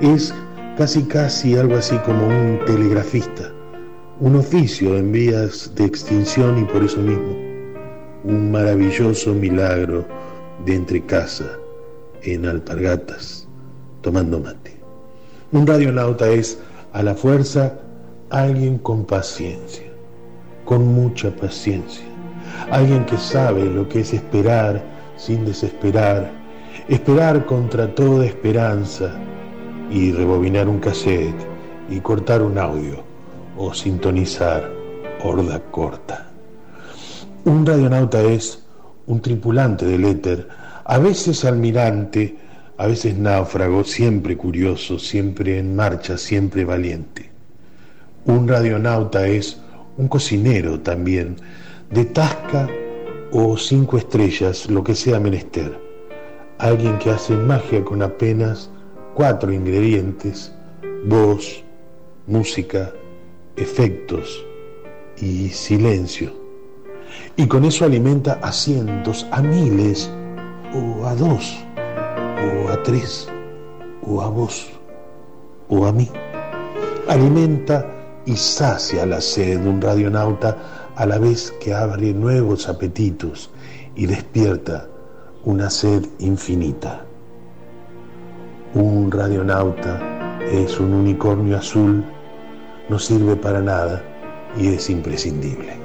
Es casi casi algo así como un telegrafista, un oficio en vías de extinción y por eso mismo, un maravilloso milagro de entre casa en alpargatas, tomando mate. Un radionauta es a la fuerza alguien con paciencia, con mucha paciencia, alguien que sabe lo que es esperar sin desesperar, esperar contra toda esperanza y rebobinar un cassette y cortar un audio o sintonizar horda corta. Un radionauta es un tripulante del éter, a veces almirante, a veces náufrago, siempre curioso, siempre en marcha, siempre valiente. Un radionauta es un cocinero también, de tasca o cinco estrellas, lo que sea menester. Alguien que hace magia con apenas cuatro ingredientes, voz, música, efectos y silencio. Y con eso alimenta a cientos, a miles, o a dos, o a tres, o a vos, o a mí. Alimenta y sacia la sed de un radionauta a la vez que abre nuevos apetitos y despierta una sed infinita. Un radionauta es un unicornio azul, no sirve para nada y es imprescindible.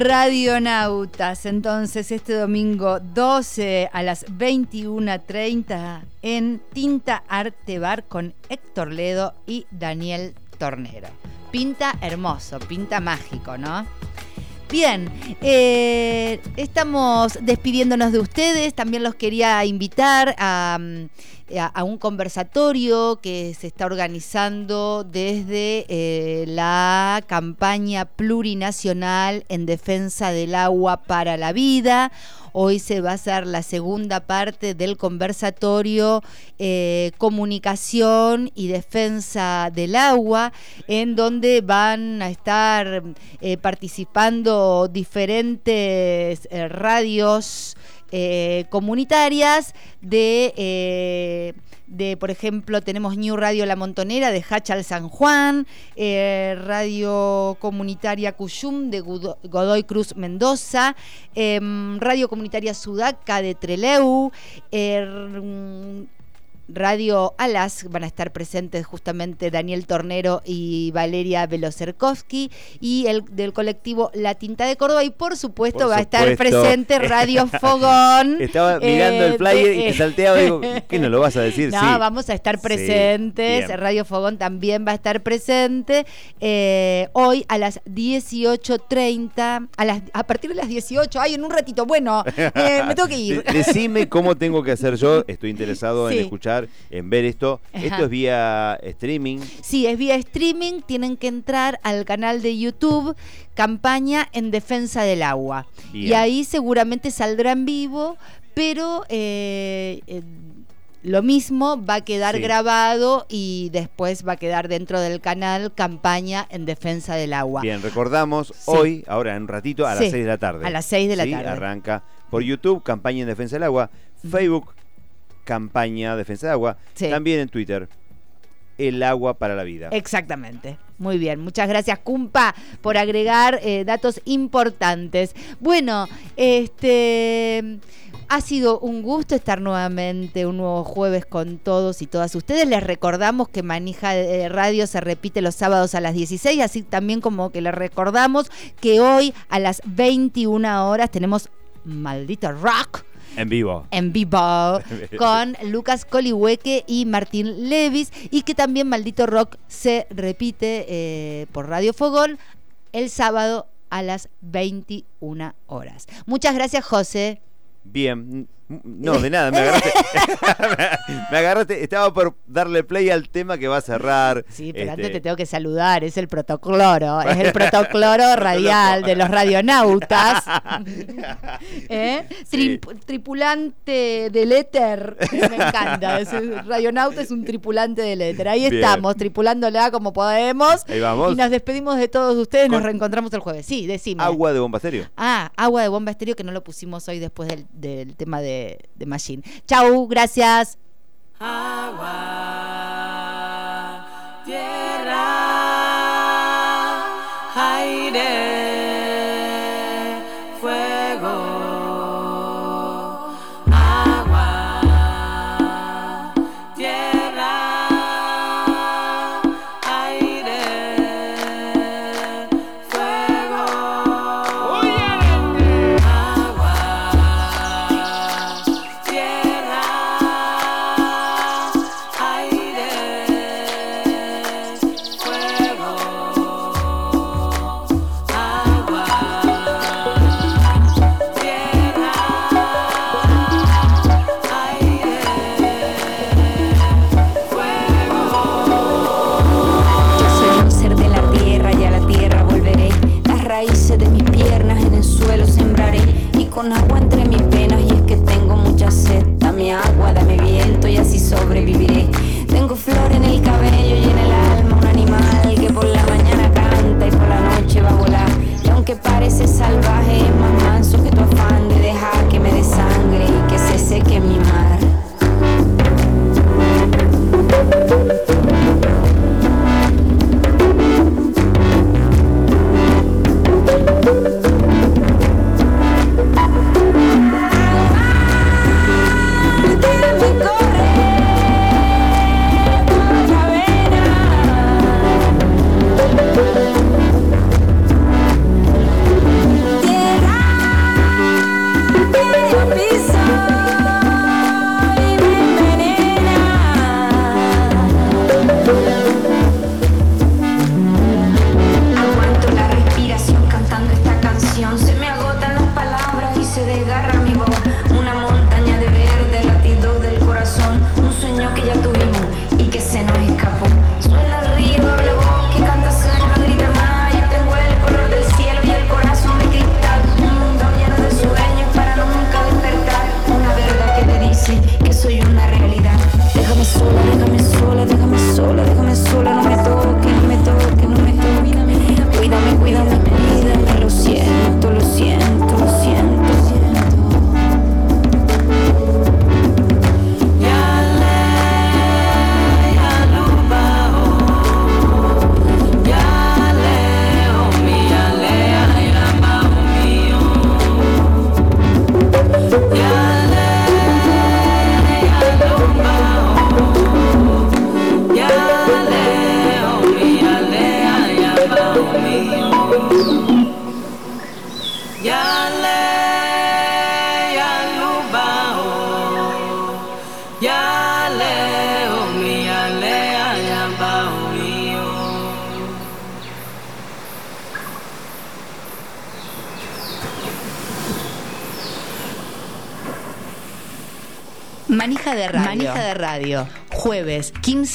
Radionautas, entonces este domingo 12 a las 21.30 en Tinta Arte Bar con Héctor Ledo y Daniel Tornero. Pinta hermoso, pinta mágico, ¿no? Bien, eh, estamos despidiéndonos de ustedes. También los quería invitar a, mm, a- un conversatorio que se está organizando desde eh, la campaña plurinacional en defensa del agua para la vida. Hoy se va a hacer la segunda parte del conversatorio eh, Comunicación y Defensa del Agua, en donde van a estar eh, participando diferentes eh, radios comunitarias de... de, por ejemplo, tenemos New Radio La Montonera de Hachal San Juan, eh, Radio Comunitaria Cuyum de Godoy Cruz Mendoza, em, Radio Comunitaria Sudaca de Treleu, er, Radio Alas van a estar presentes justamente Daniel Tornero y Valeria Velocerkovsky y el del colectivo La Tinta de Córdoba y por supuesto Por va a estar presente Radio Fogón. Estaba mirando eh, el flyer de- y te salteaba y digo, ¿qué no lo vas a decir? No, sí. vamos a estar presentes. Radio Fogón también va a estar presente. eh, hoy a las 18.30, a, las, a partir de las 18, ay, en un ratito, bueno, eh, me tengo que ir. De- Decime cómo tengo que hacer yo. Estoy interesado Sí. en escuchar, en ver esto. Ajá. Esto es vía streaming. Sí, es vía streaming, tienen que entrar al canal de YouTube Campaña en Defensa del Agua. Y ahí seguramente saldrá en vivo, pero eh, eh, lo mismo va a quedar Sí. grabado y después va a quedar dentro del canal Campaña en Defensa del Agua. Bien, recordamos hoy, ahora en un ratito, a Sí, las 6 de la tarde. a las 6 de la tarde. Arranca por YouTube, Campaña en Defensa del Agua. Facebook, Campaña Defensa del Agua. Sí. También en Twitter, El Agua para la Vida. Exactamente. Muy bien, muchas gracias Cumpa por agregar eh, datos importantes. Bueno, este ha sido un gusto estar nuevamente un nuevo jueves con todos y todas ustedes. Les recordamos que Manija de Radio se repite los sábados a las 16, así también como que les recordamos que hoy a las 21 horas tenemos Maldito Rock En vivo. en vivo con Lucas Colihueque y Martín Levis y que también Maldito Rock se repite eh, por Radio Fogón el sábado a las 21 horas. Muchas gracias, José. Bien. No, de nada, me agarraste. me agarraste. Estaba por darle play al tema que va a cerrar. Sí, pero Este, antes te tengo que saludar, es el protocloro, es el protocloro radial de los radionautas. ¿Eh? Trip- tripulante del éter, me encanta, es radionauta es un tripulante del éter. Ahí Bien. estamos, tripulándola como podemos. Ahí vamos. Y nos despedimos de todos ustedes, nos Con- reencontramos el jueves. Sí, decime. Agua de bombasterio. Ah, agua de bomba estéreo que no lo pusimos hoy después del, del tema de, de Machine. Chau, gracias. tierra, aire,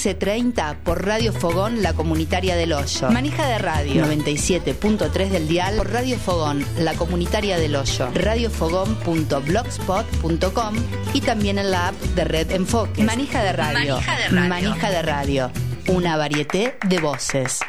15.30 por Radio Fogón, la comunitaria del Hoyo. Manija de Radio. 97.3 del dial por Radio Fogón, la comunitaria del Hoyo. Radiofogón.blogspot.com y también en la app de Red Enfoque. Manija de Radio. Manija de Radio. Manija de Radio. Una varieté de voces.